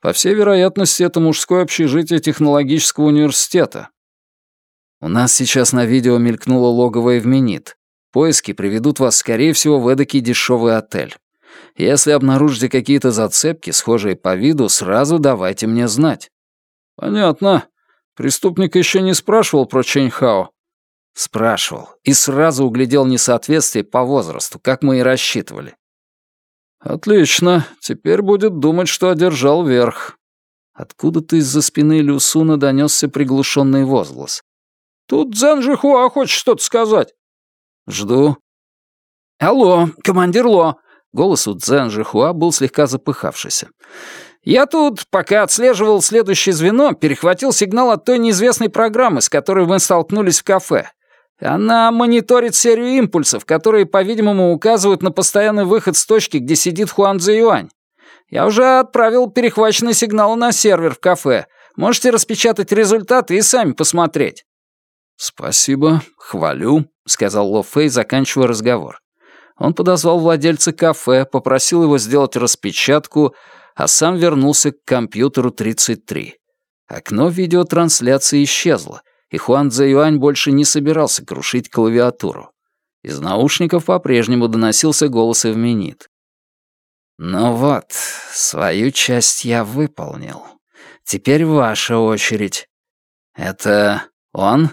По всей вероятности, это мужское общежитие технологического университета». «У нас сейчас на видео мелькнуло логово Эвменит. Поиски приведут вас, скорее всего, в эдакий дешевый отель. Если обнаружите какие-то зацепки, схожие по виду, сразу давайте мне знать». «Понятно. Преступник еще не спрашивал про Чэньхао?» «Спрашивал. И сразу углядел несоответствие по возрасту, как мы и рассчитывали». «Отлично. Теперь будет думать, что одержал верх». Откуда-то из-за спины Люсуна донесся приглушенный возглас. «Тут Цзэн Жихуа хочет что-то сказать». «Жду». «Алло, командир Ло, Голос у Цзэн Жихуа был слегка запыхавшийся. «Я тут, пока отслеживал следующее звено, перехватил сигнал от той неизвестной программы, с которой мы столкнулись в кафе. Она мониторит серию импульсов, которые, по-видимому, указывают на постоянный выход с точки, где сидит Хуан Цзэюань. Я уже отправил перехваченный сигнал на сервер в кафе. Можете распечатать результаты и сами посмотреть». «Спасибо, хвалю», — сказал Ло Фэй, заканчивая разговор. Он подозвал владельца кафе, попросил его сделать распечатку, а сам вернулся к компьютеру 33. Окно видеотрансляции исчезло, и Хуан Цзэюань больше не собирался крушить клавиатуру. Из наушников по-прежнему доносился голос Эвменит. «Ну вот, свою часть я выполнил. Теперь ваша очередь. Это он?»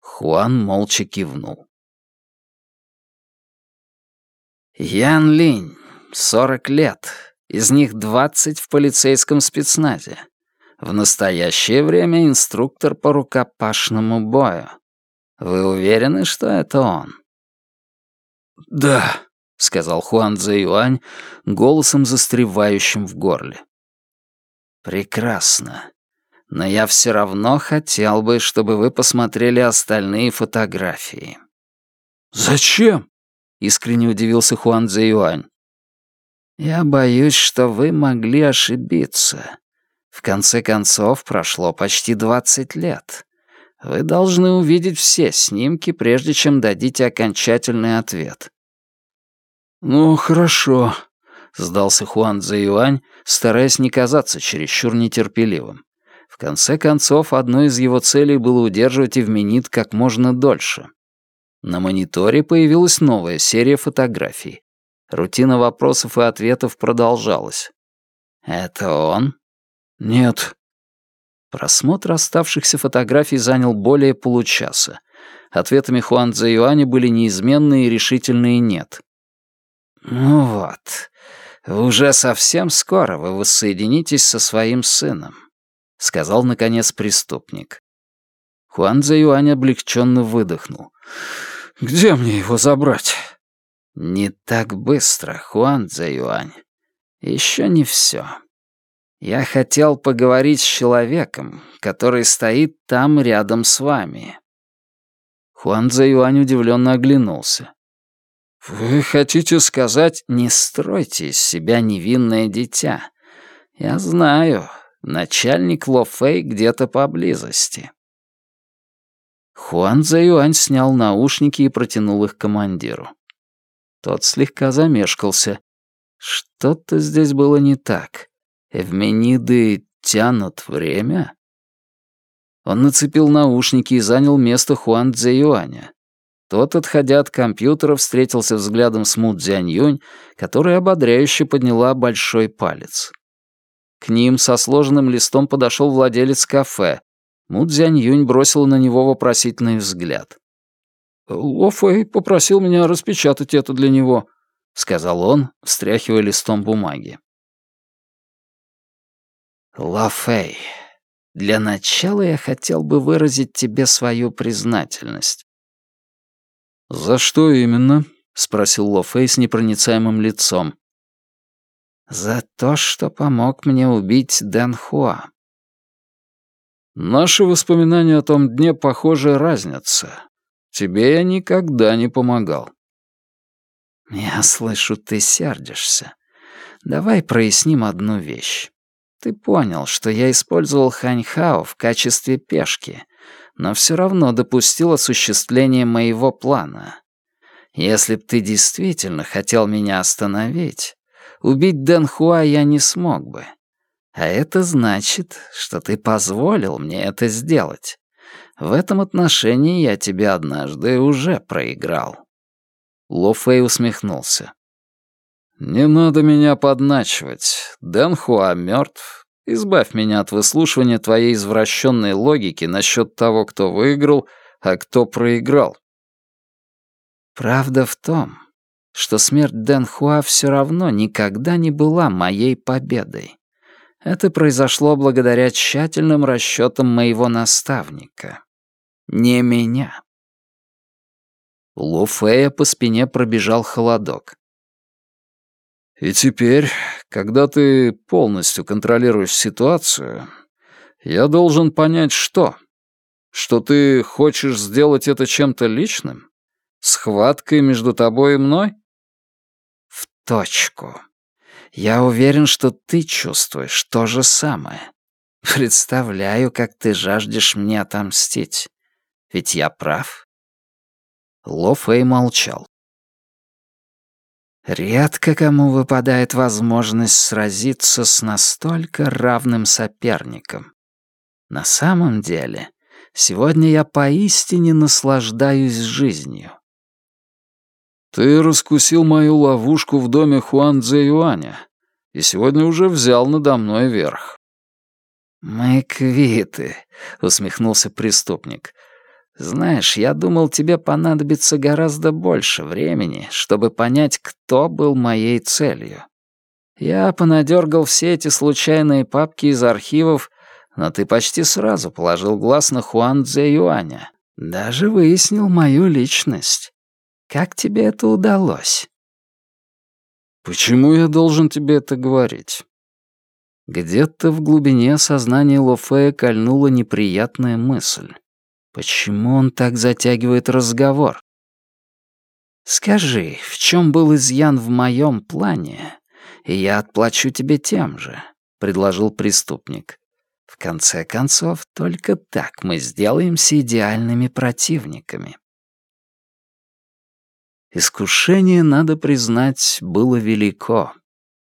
Хуан молча кивнул. Ян Линь, 40 лет, из них 20 в полицейском спецназе. В настоящее время инструктор по рукопашному бою. Вы уверены, что это он? «Да», — сказал Хуан Цзэюань голосом застревающим в горле. «Прекрасно. Но я все равно хотел бы, чтобы вы посмотрели остальные фотографии».
«Зачем?»
искренне удивился Хуан Цзэюань. «Я боюсь, что вы могли ошибиться. В конце концов, прошло почти двадцать лет. Вы должны увидеть все снимки, прежде чем дадите окончательный ответ».
«Ну, хорошо», —
сдался Хуан Цзэюань, стараясь не казаться чересчур нетерпеливым. В конце концов, одной из его целей было удерживать Эвменит как можно дольше. На мониторе появилась новая серия фотографий. Рутина вопросов и ответов продолжалась. «Это он?»
«Нет».
Просмотр оставшихся фотографий занял более получаса. Ответами Хуан Цзэюаня были неизменные и решительные «нет». «Ну вот, уже совсем скоро вы воссоединитесь со своим сыном», — сказал, наконец, преступник. Хуан Цзэюань облегченно выдохнул. «Где мне его забрать?» «Не так быстро, Хуан Цзэюань. Еще не все. Я хотел поговорить с человеком, который стоит там рядом с вами». Хуан Цзэюань удивленно оглянулся. «Вы хотите сказать, не стройте из себя невинное дитя? Я знаю, начальник Ло Фэй где-то поблизости». Хуан Цзэюань снял наушники и протянул их командиру. Тот слегка замешкался. Что-то здесь было не так. Эвмениды тянут время? Он нацепил наушники и занял место Хуан Цзэюаня. Тот, отходя от компьютера, встретился взглядом с Му Цзяньюнь, которая ободряюще подняла большой палец. К ним со сложенным листом подошел владелец кафе, Му Цзянь-Юнь бросила на него вопросительный взгляд. «Ло Фэй попросил меня распечатать это для него», — сказал он, встряхивая листом бумаги. «Ло Фэй, для начала я хотел бы выразить тебе свою признательность».
«За что именно?»
— спросил Ло Фэй с непроницаемым лицом. «За то, что помог мне убить Дэн Хуа.
Наши воспоминания о том дне, похоже, разнятся. Тебе я никогда не помогал.
Я слышу, ты сердишься. Давай проясним одну вещь. Ты понял, что я использовал Ханьхао в качестве пешки, но все равно допустил осуществление моего плана. Если б ты действительно хотел меня остановить, убить Дэн Хуа я не смог бы. А это значит, что ты позволил мне это сделать. В этом отношении я тебе однажды уже проиграл». Ло Фэй усмехнулся. «Не надо меня подначивать. Дэн Хуа мертв. Избавь меня от выслушивания твоей извращенной логики насчет того, кто выиграл, а кто проиграл». «Правда в том, что смерть Дэн Хуа все равно никогда не была моей победой. Это произошло благодаря тщательным расчетам моего наставника. Не меня. Лу Фея по спине пробежал холодок.
«И теперь, когда ты полностью контролируешь ситуацию, я должен понять, что? Что ты хочешь сделать это чем-то личным? Схваткой между тобой и мной?»
«В точку», я уверен, что ты чувствуешь то же самое. Представляю, как ты жаждешь мне отомстить. Ведь я прав?» Ло Фэй молчал. Редко кому выпадает возможность сразиться с настолько равным соперником. На самом деле, сегодня я поистине наслаждаюсь жизнью.
«Ты раскусил мою ловушку в доме Хуан Цзэюаня и сегодня уже взял надо мной верх».
«Мы квиты», — усмехнулся преступник. «Знаешь, я думал, тебе понадобится гораздо больше времени, чтобы понять, кто был моей целью. Я понадергал все эти случайные папки из архивов, но ты почти сразу положил глаз на Хуан Цзэюаня. Даже выяснил мою личность. Как тебе это удалось?»
«Почему я должен тебе это говорить?»
Где-то в глубине сознания Лофея кольнула неприятная мысль. Почему он так затягивает разговор? «Скажи, в чем был изъян в моем плане, и я отплачу тебе тем же», — предложил преступник. «В конце концов, только так мы сделаемся идеальными противниками». Искушение, надо признать, было велико.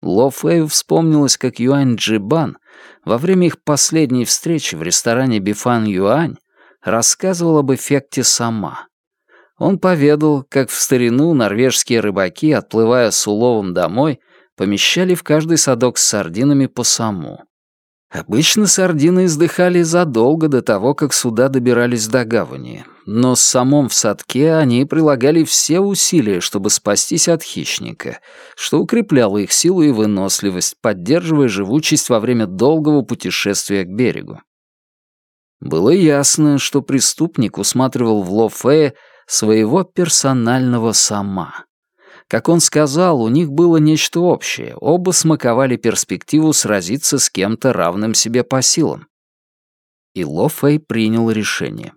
Ло Фэю вспомнилось, как Юань Джибан во время их последней встречи в ресторане Бифан Юань рассказывал об эффекте сама. Он поведал, как в старину норвежские рыбаки, отплывая с уловом домой, помещали в каждый садок с сардинами по саму. Обычно сардины издыхали задолго до того, как суда добирались до гавани, но с самом в садке они прилагали все усилия, чтобы спастись от хищника, что укрепляло их силу и выносливость, поддерживая живучесть во время долгого путешествия к берегу. Было ясно, что преступник усматривал в Ло Фея своего персонального сама. Как он сказал, у них было нечто общее, оба смаковали перспективу сразиться с кем-то равным себе по силам. И Ло Фэй принял решение.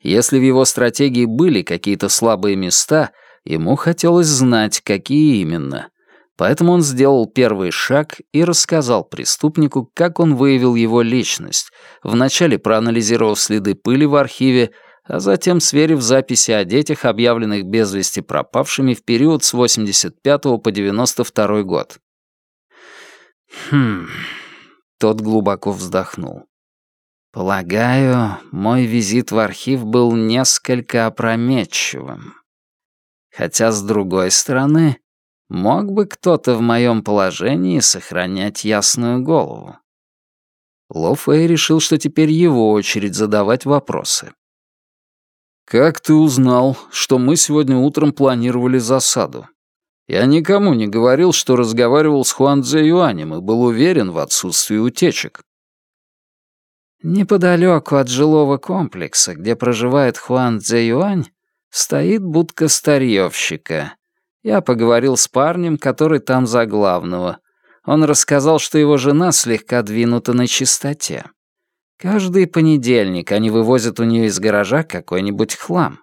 Если в его стратегии были какие-то слабые места, ему хотелось знать, какие именно. Поэтому он сделал первый шаг и рассказал преступнику, как он выявил его личность, вначале проанализировав следы пыли в архиве, а затем сверив записи о детях, объявленных без вести пропавшими в период с 85 по 92 год. Хм... Тот глубоко вздохнул. Полагаю, мой визит в архив был несколько опрометчивым. Хотя, с другой стороны, мог бы кто-то в моем положении сохранять ясную голову. Ло Фэй решил, что теперь его очередь задавать вопросы. «Как ты узнал, что мы сегодня утром планировали засаду? Я никому не говорил, что разговаривал с Хуан Цзэ Юанем и был уверен в отсутствии утечек». Неподалеку от жилого комплекса, где проживает Хуан Цзэ Юань, стоит будка старьевщика. Я поговорил с парнем, который там за главного. Он рассказал, что его жена слегка двинута на чистоте. Каждый понедельник они вывозят у нее из гаража какой-нибудь хлам.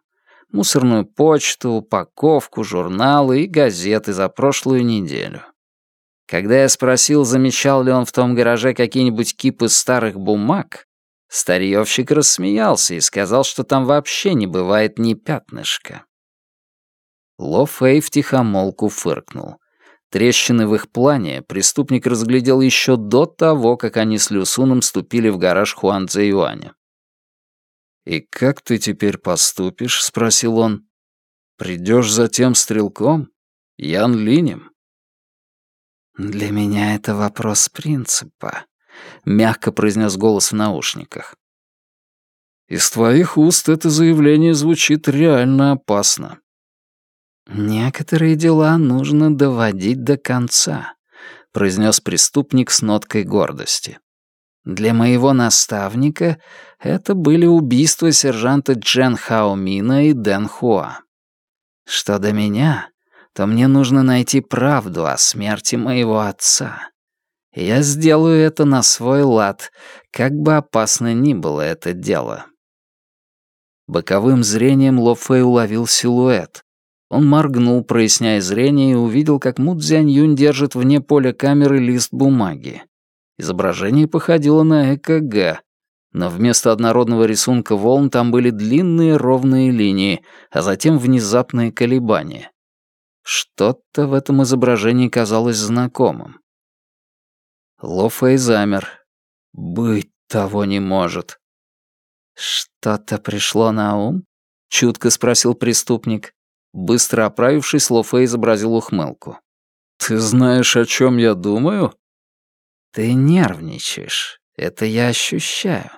Мусорную почту, упаковку, журналы и газеты за прошлую неделю. Когда я спросил, замечал ли он в том гараже какие-нибудь кипы старых бумаг, старьевщик рассмеялся и сказал, что там вообще не бывает ни пятнышка. Ло Фэй втихомолку фыркнул. Трещины в их плане преступник разглядел еще до того, как они с Люсуном ступили в гараж Хуан Юаня. «И как ты теперь поступишь?» — спросил он. «Придешь за тем стрелком? Ян Линем?» «Для меня это вопрос принципа», — мягко произнес голос в наушниках. «Из твоих уст это заявление звучит реально опасно. «Некоторые дела нужно доводить до конца», — произнес преступник с ноткой гордости. «Для моего наставника это были убийства сержанта Джен Хаомина и Дэн Хуа. Что до меня, то мне нужно найти правду о смерти моего отца. я сделаю это на свой лад, как бы опасно ни было это дело». Боковым зрением Ло Фэй уловил силуэт, он моргнул, проясняя зрение, и увидел, как Му Цзянь-Юнь держит вне поля камеры лист бумаги. Изображение походило на ЭКГ, но вместо однородного рисунка волн там были длинные ровные линии, а затем внезапные колебания. Что-то в этом изображении казалось знакомым. Ло Фэй замер. «Быть того не может». «Что-то пришло на ум?» — чутко спросил преступник. Быстро оправившись, Лофе изобразил ухмылку. «Ты знаешь, о чем я думаю?» «Ты нервничаешь. Это я ощущаю».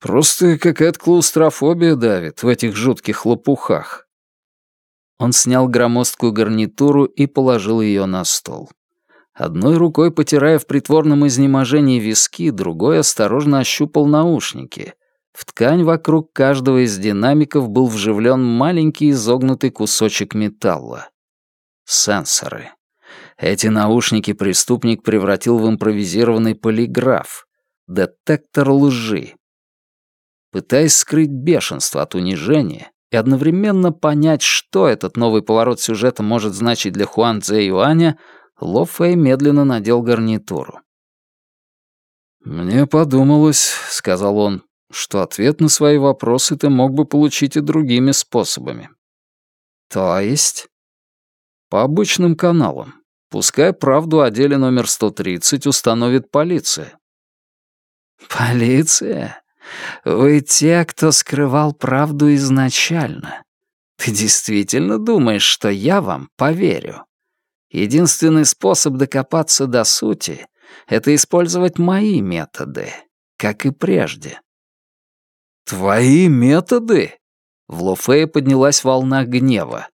«Просто какая-то клаустрофобия давит в этих жутких лопухах». Он снял громоздкую гарнитуру и положил ее на стол. Одной рукой, потирая в притворном изнеможении виски, другой осторожно ощупал наушники, в ткань вокруг каждого из динамиков был вживлен маленький изогнутый кусочек металла. Сенсоры. Эти наушники преступник превратил в импровизированный полиграф, детектор лжи. Пытаясь скрыть бешенство от унижения и одновременно понять, что этот новый поворот сюжета может значить для Хуан Цзэ Юаня, Ло Фэй медленно надел гарнитуру. «Мне подумалось», — сказал он, что ответ на свои вопросы ты мог бы получить и другими способами. То есть? По обычным каналам. Пускай правду о деле номер 130 установит полиция. Полиция? Вы те, кто скрывал правду изначально. Ты действительно думаешь, что я вам поверю? Единственный способ докопаться до сути это использовать мои методы, как и прежде».
«Твои методы?» В Лофее поднялась волна гнева.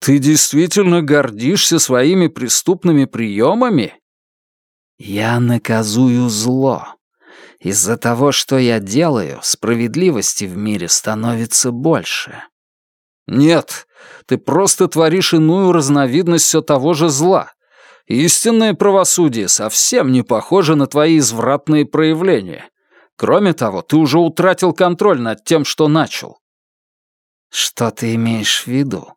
«Ты действительно гордишься своими преступными приемами?»
«Я наказую зло. Из-за того, что я делаю, справедливости в мире становится больше».
«Нет, ты просто творишь иную разновидность все того же зла. Истинное правосудие совсем не похоже на твои извратные проявления. Кроме того, ты уже утратил контроль над тем, что начал.
Что ты имеешь в виду?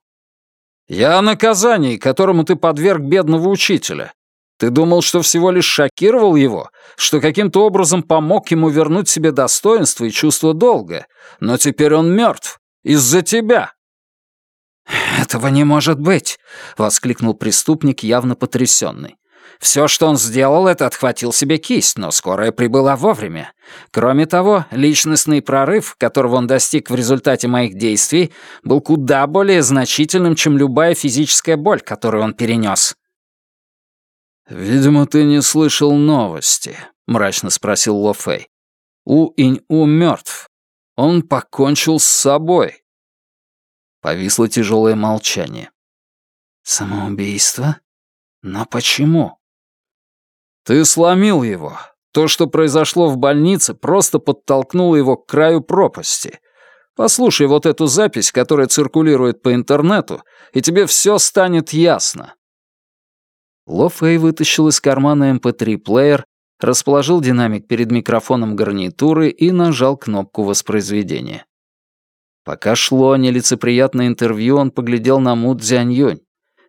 Я о наказании, которому ты подверг бедного учителя. Ты думал, что всего лишь шокировал его, что каким-то образом помог ему вернуть себе достоинство и чувство долга, но теперь он мертв. Из-за тебя.
«Этого не может быть!» — воскликнул преступник, явно потрясенный. Все, что он сделал, это отхватил себе кисть, но скорая прибыла вовремя. Кроме того, личностный прорыв, которого он достиг в результате моих действий, был куда более значительным, чем любая физическая боль, которую он перенес.
«Видимо, ты не слышал новости», — мрачно спросил Ло Фэй. «У-Инь-У мертв. Он покончил с собой». Повисло тяжелое молчание.
«Самоубийство? Но почему?»
«Ты сломил его. То, что произошло в больнице, просто подтолкнуло его к краю пропасти. Послушай вот эту запись, которая циркулирует по интернету, и тебе все станет ясно».
Ло Фэй вытащил из кармана MP3-плеер, эм расположил динамик перед микрофоном гарнитуры и нажал кнопку воспроизведения. Пока шло нелицеприятное интервью, он поглядел на Му Цзяньюнь.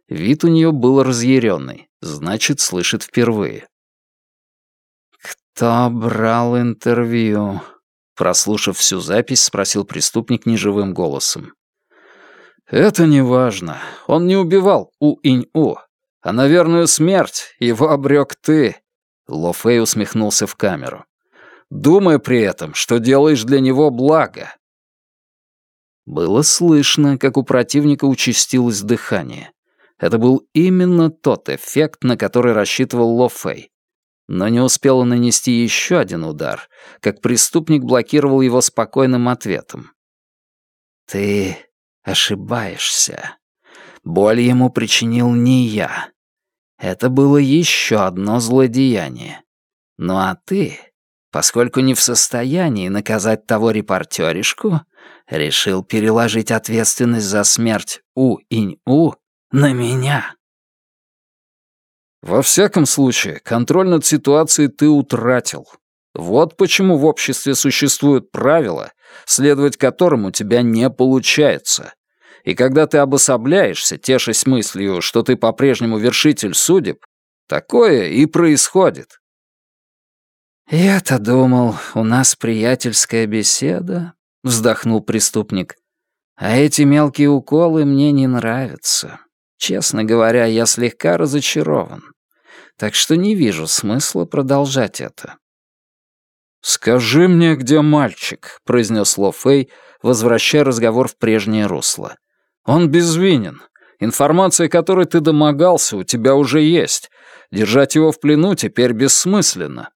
Вид у нее был разъяренный, значит, слышит впервые. «Кто брал интервью?» Прослушав всю запись, спросил преступник неживым голосом.
«Это не важно. Он не убивал У-Инь-У. А на верную смерть его обрек ты». Ло Фэй усмехнулся в камеру. «Думай при этом, что делаешь для него благо».
Было слышно, как у противника участилось дыхание. Это был именно тот эффект, на который рассчитывал Ло Фэй но не успела нанести еще один удар, как преступник блокировал его спокойным ответом. «Ты ошибаешься. Боль ему причинил не я. Это было еще одно злодеяние. Ну а ты, поскольку не в состоянии наказать того репортеришку, решил переложить ответственность за смерть У-Инь-У на меня».
Во всяком случае, контроль над ситуацией ты утратил. Вот почему в обществе существуют правила, следовать которым у тебя не получается. И когда ты обособляешься, тешась мыслью, что ты по-прежнему вершитель судеб, такое и происходит.
«Я-то думал, у нас приятельская беседа», — вздохнул преступник. «А эти мелкие уколы мне не нравятся. Честно говоря, я слегка разочарован так что не вижу смысла продолжать это.
«Скажи мне, где мальчик», — произнес Ло Фэй, возвращая разговор в прежнее русло. «Он безвинен. Информация, которой ты домогался, у тебя уже есть. Держать его в плену теперь бессмысленно».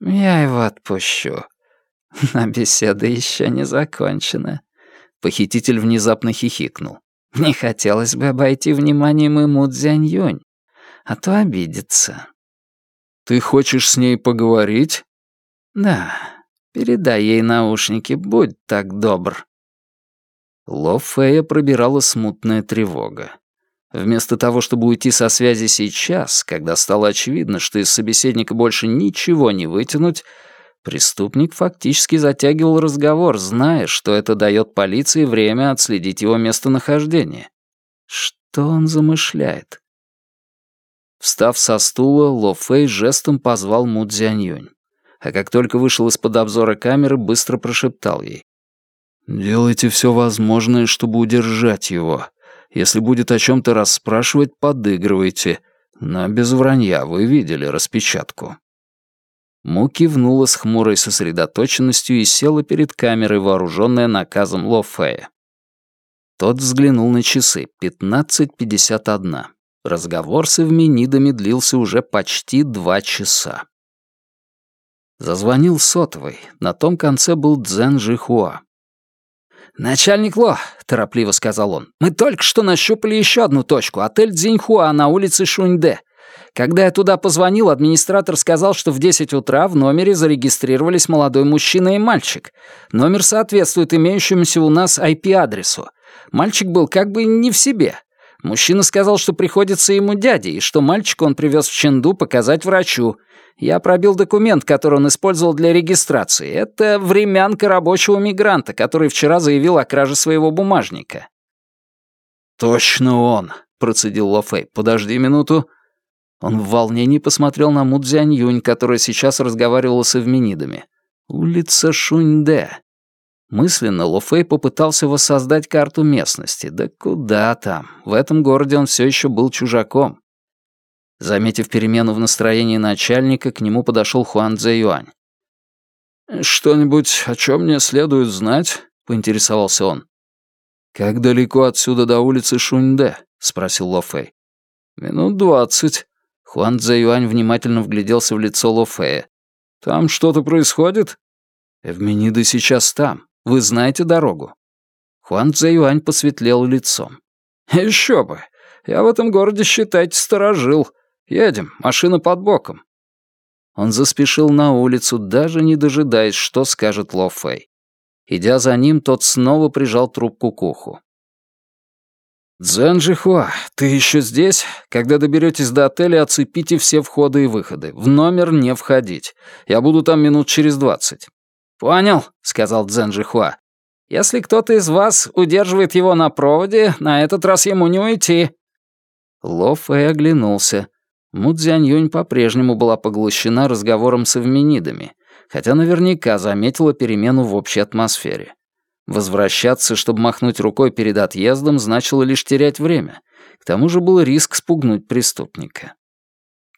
«Я его отпущу. Но беседа еще не закончена». Похититель внезапно хихикнул. «Не хотелось бы обойти вниманием и Му Цзянь-Юнь а то обидится».
«Ты хочешь с ней поговорить?»
«Да, передай ей наушники, будь так добр».
Ло Фея пробирала смутная тревога. Вместо того, чтобы уйти со связи сейчас, когда стало очевидно, что из собеседника больше ничего не вытянуть, преступник фактически затягивал разговор, зная, что это дает полиции время отследить его местонахождение. Что он замышляет? Встав со стула, Ло Фэй жестом позвал Му Цзяньюнь. А как только вышел из-под обзора камеры, быстро прошептал ей. «Делайте все возможное, чтобы удержать его. Если будет о чем-то расспрашивать, подыгрывайте. Но без вранья, вы видели распечатку». Му кивнула с хмурой сосредоточенностью и села перед камерой, вооруженная наказом Ло Фэя. Тот взглянул на часы. Пятнадцать пятьдесят одна.
Разговор с Эвменидами длился уже почти два часа. Зазвонил сотовый. На том конце был Цзэн Жихуа. «Начальник Ло», — торопливо сказал он, — «мы только что нащупали еще одну точку, отель Цзиньхуа на улице Шуньде. Когда я туда позвонил, администратор сказал, что в 10 утра в номере зарегистрировались молодой мужчина и мальчик. Номер соответствует имеющемуся у нас IP-адресу. Мальчик был как бы не в себе. Мужчина сказал, что приходится ему дядей, и что мальчика он привез в Ченду показать врачу. Я пробил документ, который он использовал для регистрации. Это времянка рабочего мигранта, который вчера заявил о краже своего бумажника. «Точно он», — процедил Ло Фэй. «Подожди минуту». Он в волнении посмотрел на Му Юнь, которая сейчас разговаривала с эвменидами. «Улица Шуньде. Мысленно Ло Фэй попытался воссоздать карту местности. Да куда там? В этом городе он все еще был чужаком. Заметив перемену в настроении начальника, к нему подошел Хуан Цзэ Юань. «Что-нибудь, о чем мне следует знать?» — поинтересовался он. «Как далеко отсюда до улицы Шуньде?» — спросил Ло Фэй. «Минут двадцать». Хуан Цзэ Юань внимательно вгляделся в лицо Ло Фэя. «Там что-то происходит?» «Эвмениды сейчас там. Вы знаете дорогу?» Хуан Цзэюань посветлел лицом. «Еще бы! Я в этом городе, считайте, сторожил. Едем, машина под боком». Он заспешил на улицу, даже не дожидаясь, что скажет Ло Фэй. Идя за ним, тот снова прижал трубку к уху. «Цзэн Жихуа, ты еще здесь? Когда доберетесь до отеля, оцепите все входы и выходы. В номер не входить. Я буду там минут через двадцать. «Понял», — сказал Жихуа. «Если кто-то из вас удерживает его на проводе, на этот раз ему не уйти». Ло Фэй оглянулся. Му Цзянь по-прежнему была поглощена разговором с эвменидами, хотя наверняка заметила перемену в общей атмосфере. Возвращаться, чтобы махнуть рукой перед отъездом, значило лишь терять время. К тому же был риск спугнуть преступника.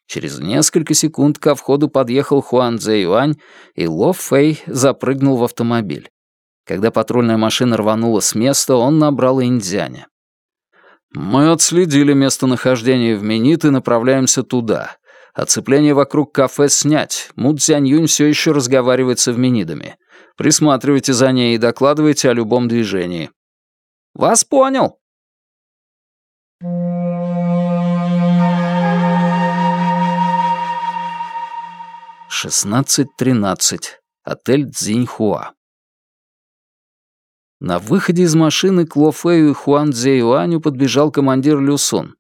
Через несколько секунд ко входу подъехал Хуан Цзэ Юань, и Ло Фэй запрыгнул в автомобиль. Когда патрульная машина рванула с места, он набрал Индзяня. «Мы отследили местонахождение в Минит и направляемся туда. Оцепление вокруг кафе снять. Му Цзянь Юнь все еще разговаривает с Эвменидами. Присматривайте за ней и докладывайте о любом движении». «Вас понял», 16.13. Отель Цзиньхуа. На выходе из машины к Ло Фэю и Хуан Цзэюаню подбежал командир Люсун.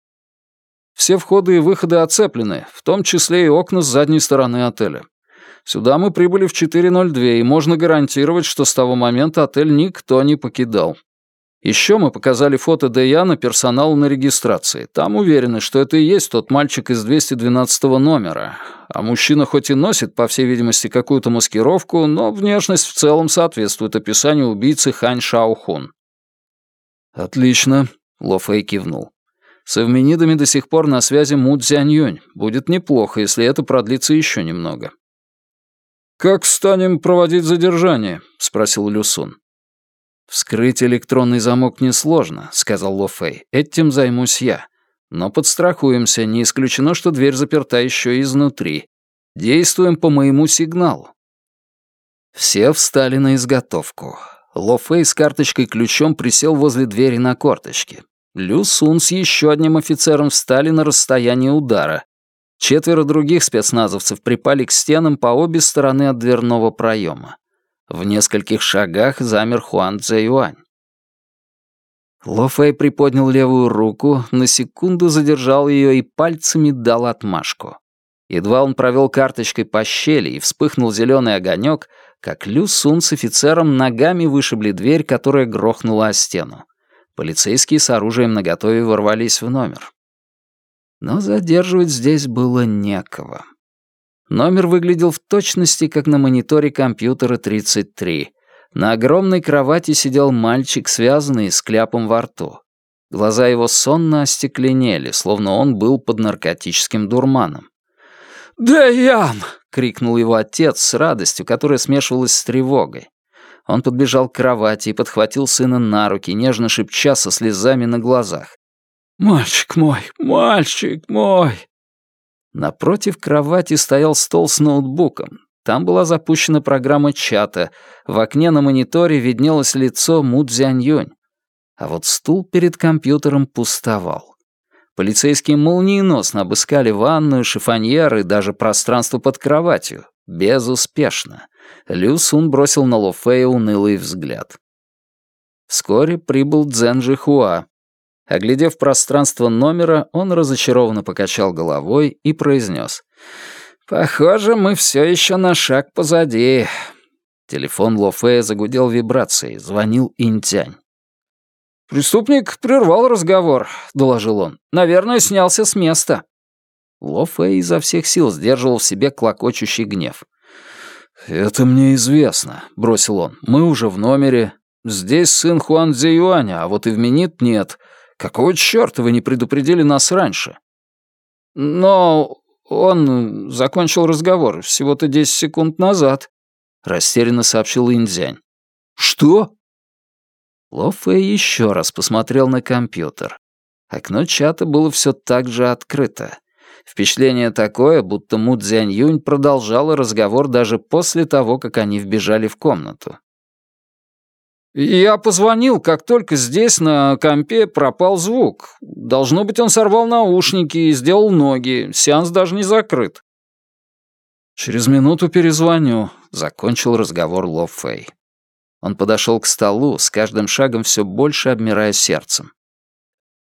«Все входы и выходы оцеплены, в том числе и окна с задней стороны отеля. Сюда мы прибыли в 4.02, и можно гарантировать, что с того момента отель никто не покидал. Еще мы показали фото Дэяна персоналу на регистрации. Там уверены, что это и есть тот мальчик из 212 номера. А мужчина хоть и носит, по всей видимости, какую-то маскировку, но внешность в целом соответствует описанию убийцы Хань Шаохун. «Отлично», — Ло Фэй кивнул. «С эвменидами до сих пор на связи Му Цзяньюнь. Будет неплохо, если это продлится еще немного». «Как станем проводить задержание?» — спросил Люсун. «Вскрыть электронный замок несложно», — сказал Ло Фэй. «Этим займусь я. Но подстрахуемся, не исключено, что дверь заперта еще изнутри. Действуем по моему сигналу». Все встали на изготовку. Ло Фэй с карточкой-ключом присел возле двери на корточке. Лю Сун с еще одним офицером встали на расстояние удара. Четверо других спецназовцев припали к стенам по обе стороны от дверного проема. В нескольких шагах замер Хуан Цзэюань. Ло Фэй приподнял левую руку, на секунду задержал ее и пальцами дал отмашку. Едва он провел карточкой по щели и вспыхнул зеленый огонек, как Лю Сун с офицером ногами вышибли дверь, которая грохнула о стену. Полицейские с оружием наготове ворвались в номер. Но задерживать здесь было некого. Номер выглядел в точности, как на мониторе компьютера 33. На огромной кровати сидел мальчик, связанный с кляпом во рту. Глаза его сонно остекленели, словно он был под наркотическим дурманом. «Даян!» — крикнул его отец с радостью, которая смешивалась с тревогой. Он подбежал к кровати и подхватил сына на руки, нежно шепча со слезами на глазах.
«Мальчик мой, мальчик мой!»
Напротив кровати стоял стол с ноутбуком. Там была запущена программа чата. В окне на мониторе виднелось лицо Му Цзяньюнь. А вот стул перед компьютером пустовал. Полицейские молниеносно обыскали ванную, шифоньер и даже пространство под кроватью. Безуспешно. Лю Сун бросил на Ло Фея унылый взгляд. Вскоре прибыл Цзэн Жихуа. Оглядев пространство номера, он разочарованно покачал головой и произнес. «Похоже, мы все еще на шаг позади». Телефон Ло Фея загудел вибрацией, звонил Интянь.
«Преступник прервал разговор», — доложил он. «Наверное, снялся с места».
Ло Фэй изо всех сил сдерживал в себе клокочущий гнев.
«Это мне известно», — бросил он. «Мы уже в номере. Здесь сын Хуан Цзэюаня, а вот и Вменит нет. Какого чёрта вы не предупредили нас раньше?» «Но он закончил разговор всего-то десять секунд назад», — растерянно сообщил Индзянь.
«Что?» Ло Фэй еще раз посмотрел на компьютер. Окно чата было все так же открыто. Впечатление такое, будто Му Цзянь Юнь продолжала разговор даже после того, как они вбежали в комнату.
«Я позвонил, как только здесь на компе пропал звук. Должно быть, он сорвал наушники и сделал ноги. Сеанс даже не закрыт».
«Через минуту перезвоню», — закончил разговор Ло Фэй. Он подошел к столу, с каждым шагом все больше обмирая сердцем.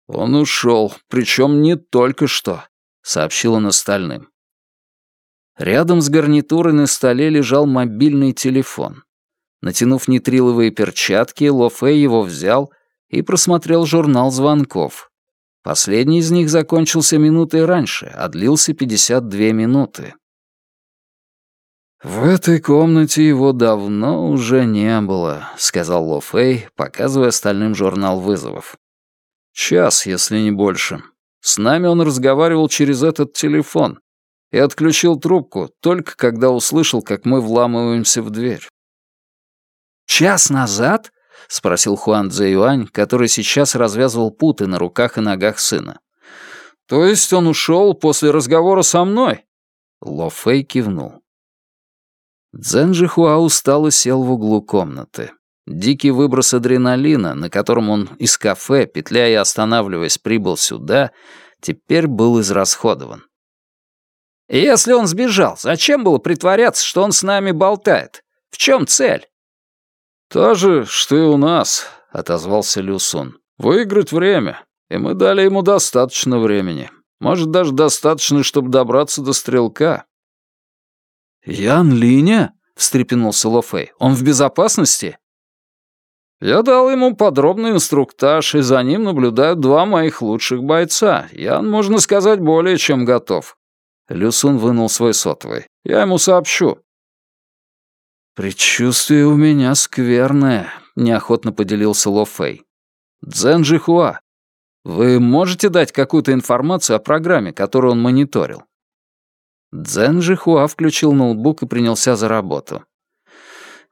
«Он ушел, причем не только что сообщил он остальным.
Рядом с гарнитурой на столе лежал мобильный телефон. Натянув нитриловые перчатки, Ло Фэй его взял и просмотрел журнал звонков. Последний из них закончился минутой раньше, а длился 52 минуты.
«В этой комнате его давно уже не было», — сказал Ло Фэй, показывая остальным журнал вызовов. «Час, если не больше. С нами он разговаривал через этот телефон и отключил трубку только когда услышал, как мы вламываемся в дверь.
«Час назад?» — спросил Хуан Цзэюань, который сейчас развязывал путы на руках и ногах сына.
«То есть он ушел после разговора со мной?»
Ло Фэй кивнул. Цзэн Жихуа устало сел в углу комнаты. Дикий выброс адреналина, на котором он из кафе, петляя и останавливаясь, прибыл сюда, теперь был израсходован.
«Если он сбежал, зачем было притворяться, что он с нами болтает? В чем цель?»
«То же, что и у нас», — отозвался Люсун. «Выиграть время, и мы дали ему достаточно времени. Может, даже достаточно, чтобы добраться до стрелка».
«Ян Линя?» — встрепенулся Ло Фэй. «Он в безопасности?»
Я дал ему подробный инструктаж, и за ним наблюдают два моих лучших бойца. Ян, можно сказать, более чем готов. Люсун вынул свой сотовый. Я ему сообщу.
«Предчувствие у меня скверное», — неохотно поделился Ло Фэй. «Дзен Жихуа, вы можете дать какую-то информацию о программе, которую он мониторил?» Дзен Жихуа включил ноутбук и принялся за работу.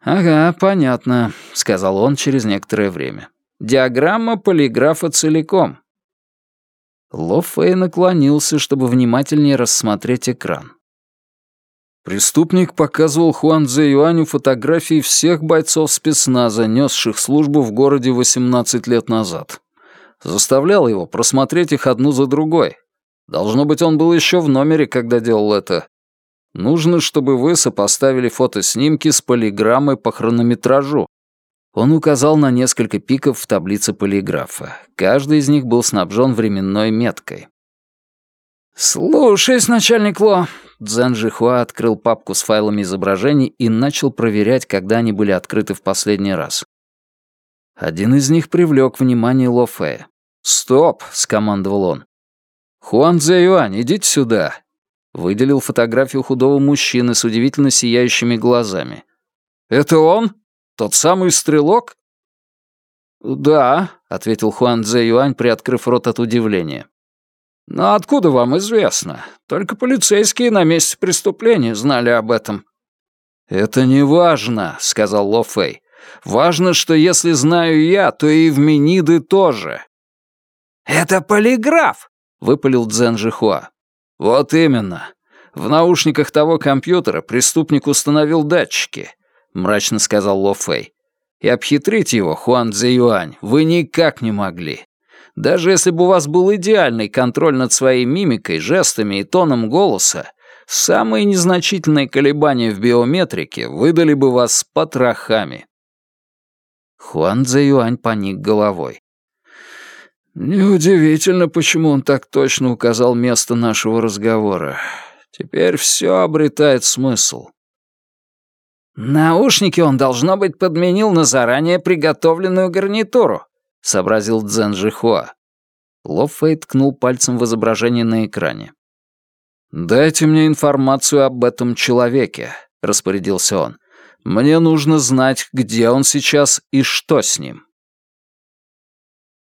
«Ага, понятно», — сказал он через некоторое время. «Диаграмма полиграфа целиком». Ло Фэй наклонился, чтобы внимательнее рассмотреть экран.
Преступник показывал Хуан Цзэ Юаню фотографии всех бойцов спецназа, несших службу в городе 18 лет назад. Заставлял его просмотреть их одну за другой. Должно быть, он был еще в номере, когда делал это. Нужно, чтобы вы сопоставили фотоснимки с полиграммой по хронометражу.
Он указал на несколько пиков в таблице полиграфа. Каждый из них был снабжен временной меткой.
«Слушаюсь, начальник Ло».
Цзэн Жихуа открыл папку с файлами изображений и начал проверять, когда они были открыты в последний раз. Один из них привлек внимание Ло Фея.
«Стоп!» — скомандовал он. «Хуан Цзэ Юань, идите сюда. Выделил фотографию худого мужчины с удивительно сияющими глазами. «Это он? Тот самый стрелок?» «Да», — ответил Хуан Цзэ Юань, приоткрыв рот от удивления. «Но откуда вам известно? Только полицейские на месте преступления знали об этом».
«Это не важно», — сказал Ло Фэй. «Важно, что если знаю я, то и в Мениды тоже. «Это полиграф!» — выпалил Цзэн Жихуа. «Вот именно. В наушниках того компьютера преступник установил датчики», — мрачно сказал Ло Фэй. «И обхитрить его, Хуан Цзэюань, вы никак не могли. Даже если бы у вас был идеальный контроль над своей мимикой, жестами и тоном голоса, самые незначительные колебания в биометрике выдали бы вас с потрохами. Хуан Цзэюань поник головой. «Неудивительно, почему он так точно указал место нашего разговора. Теперь все обретает смысл». «Наушники он, должно быть, подменил на заранее приготовленную гарнитуру», — сообразил Цзэн Жихуа. Ло Фэй ткнул пальцем в изображение на экране. «Дайте мне информацию об этом человеке», — распорядился он. «Мне нужно знать, где он сейчас и что с ним».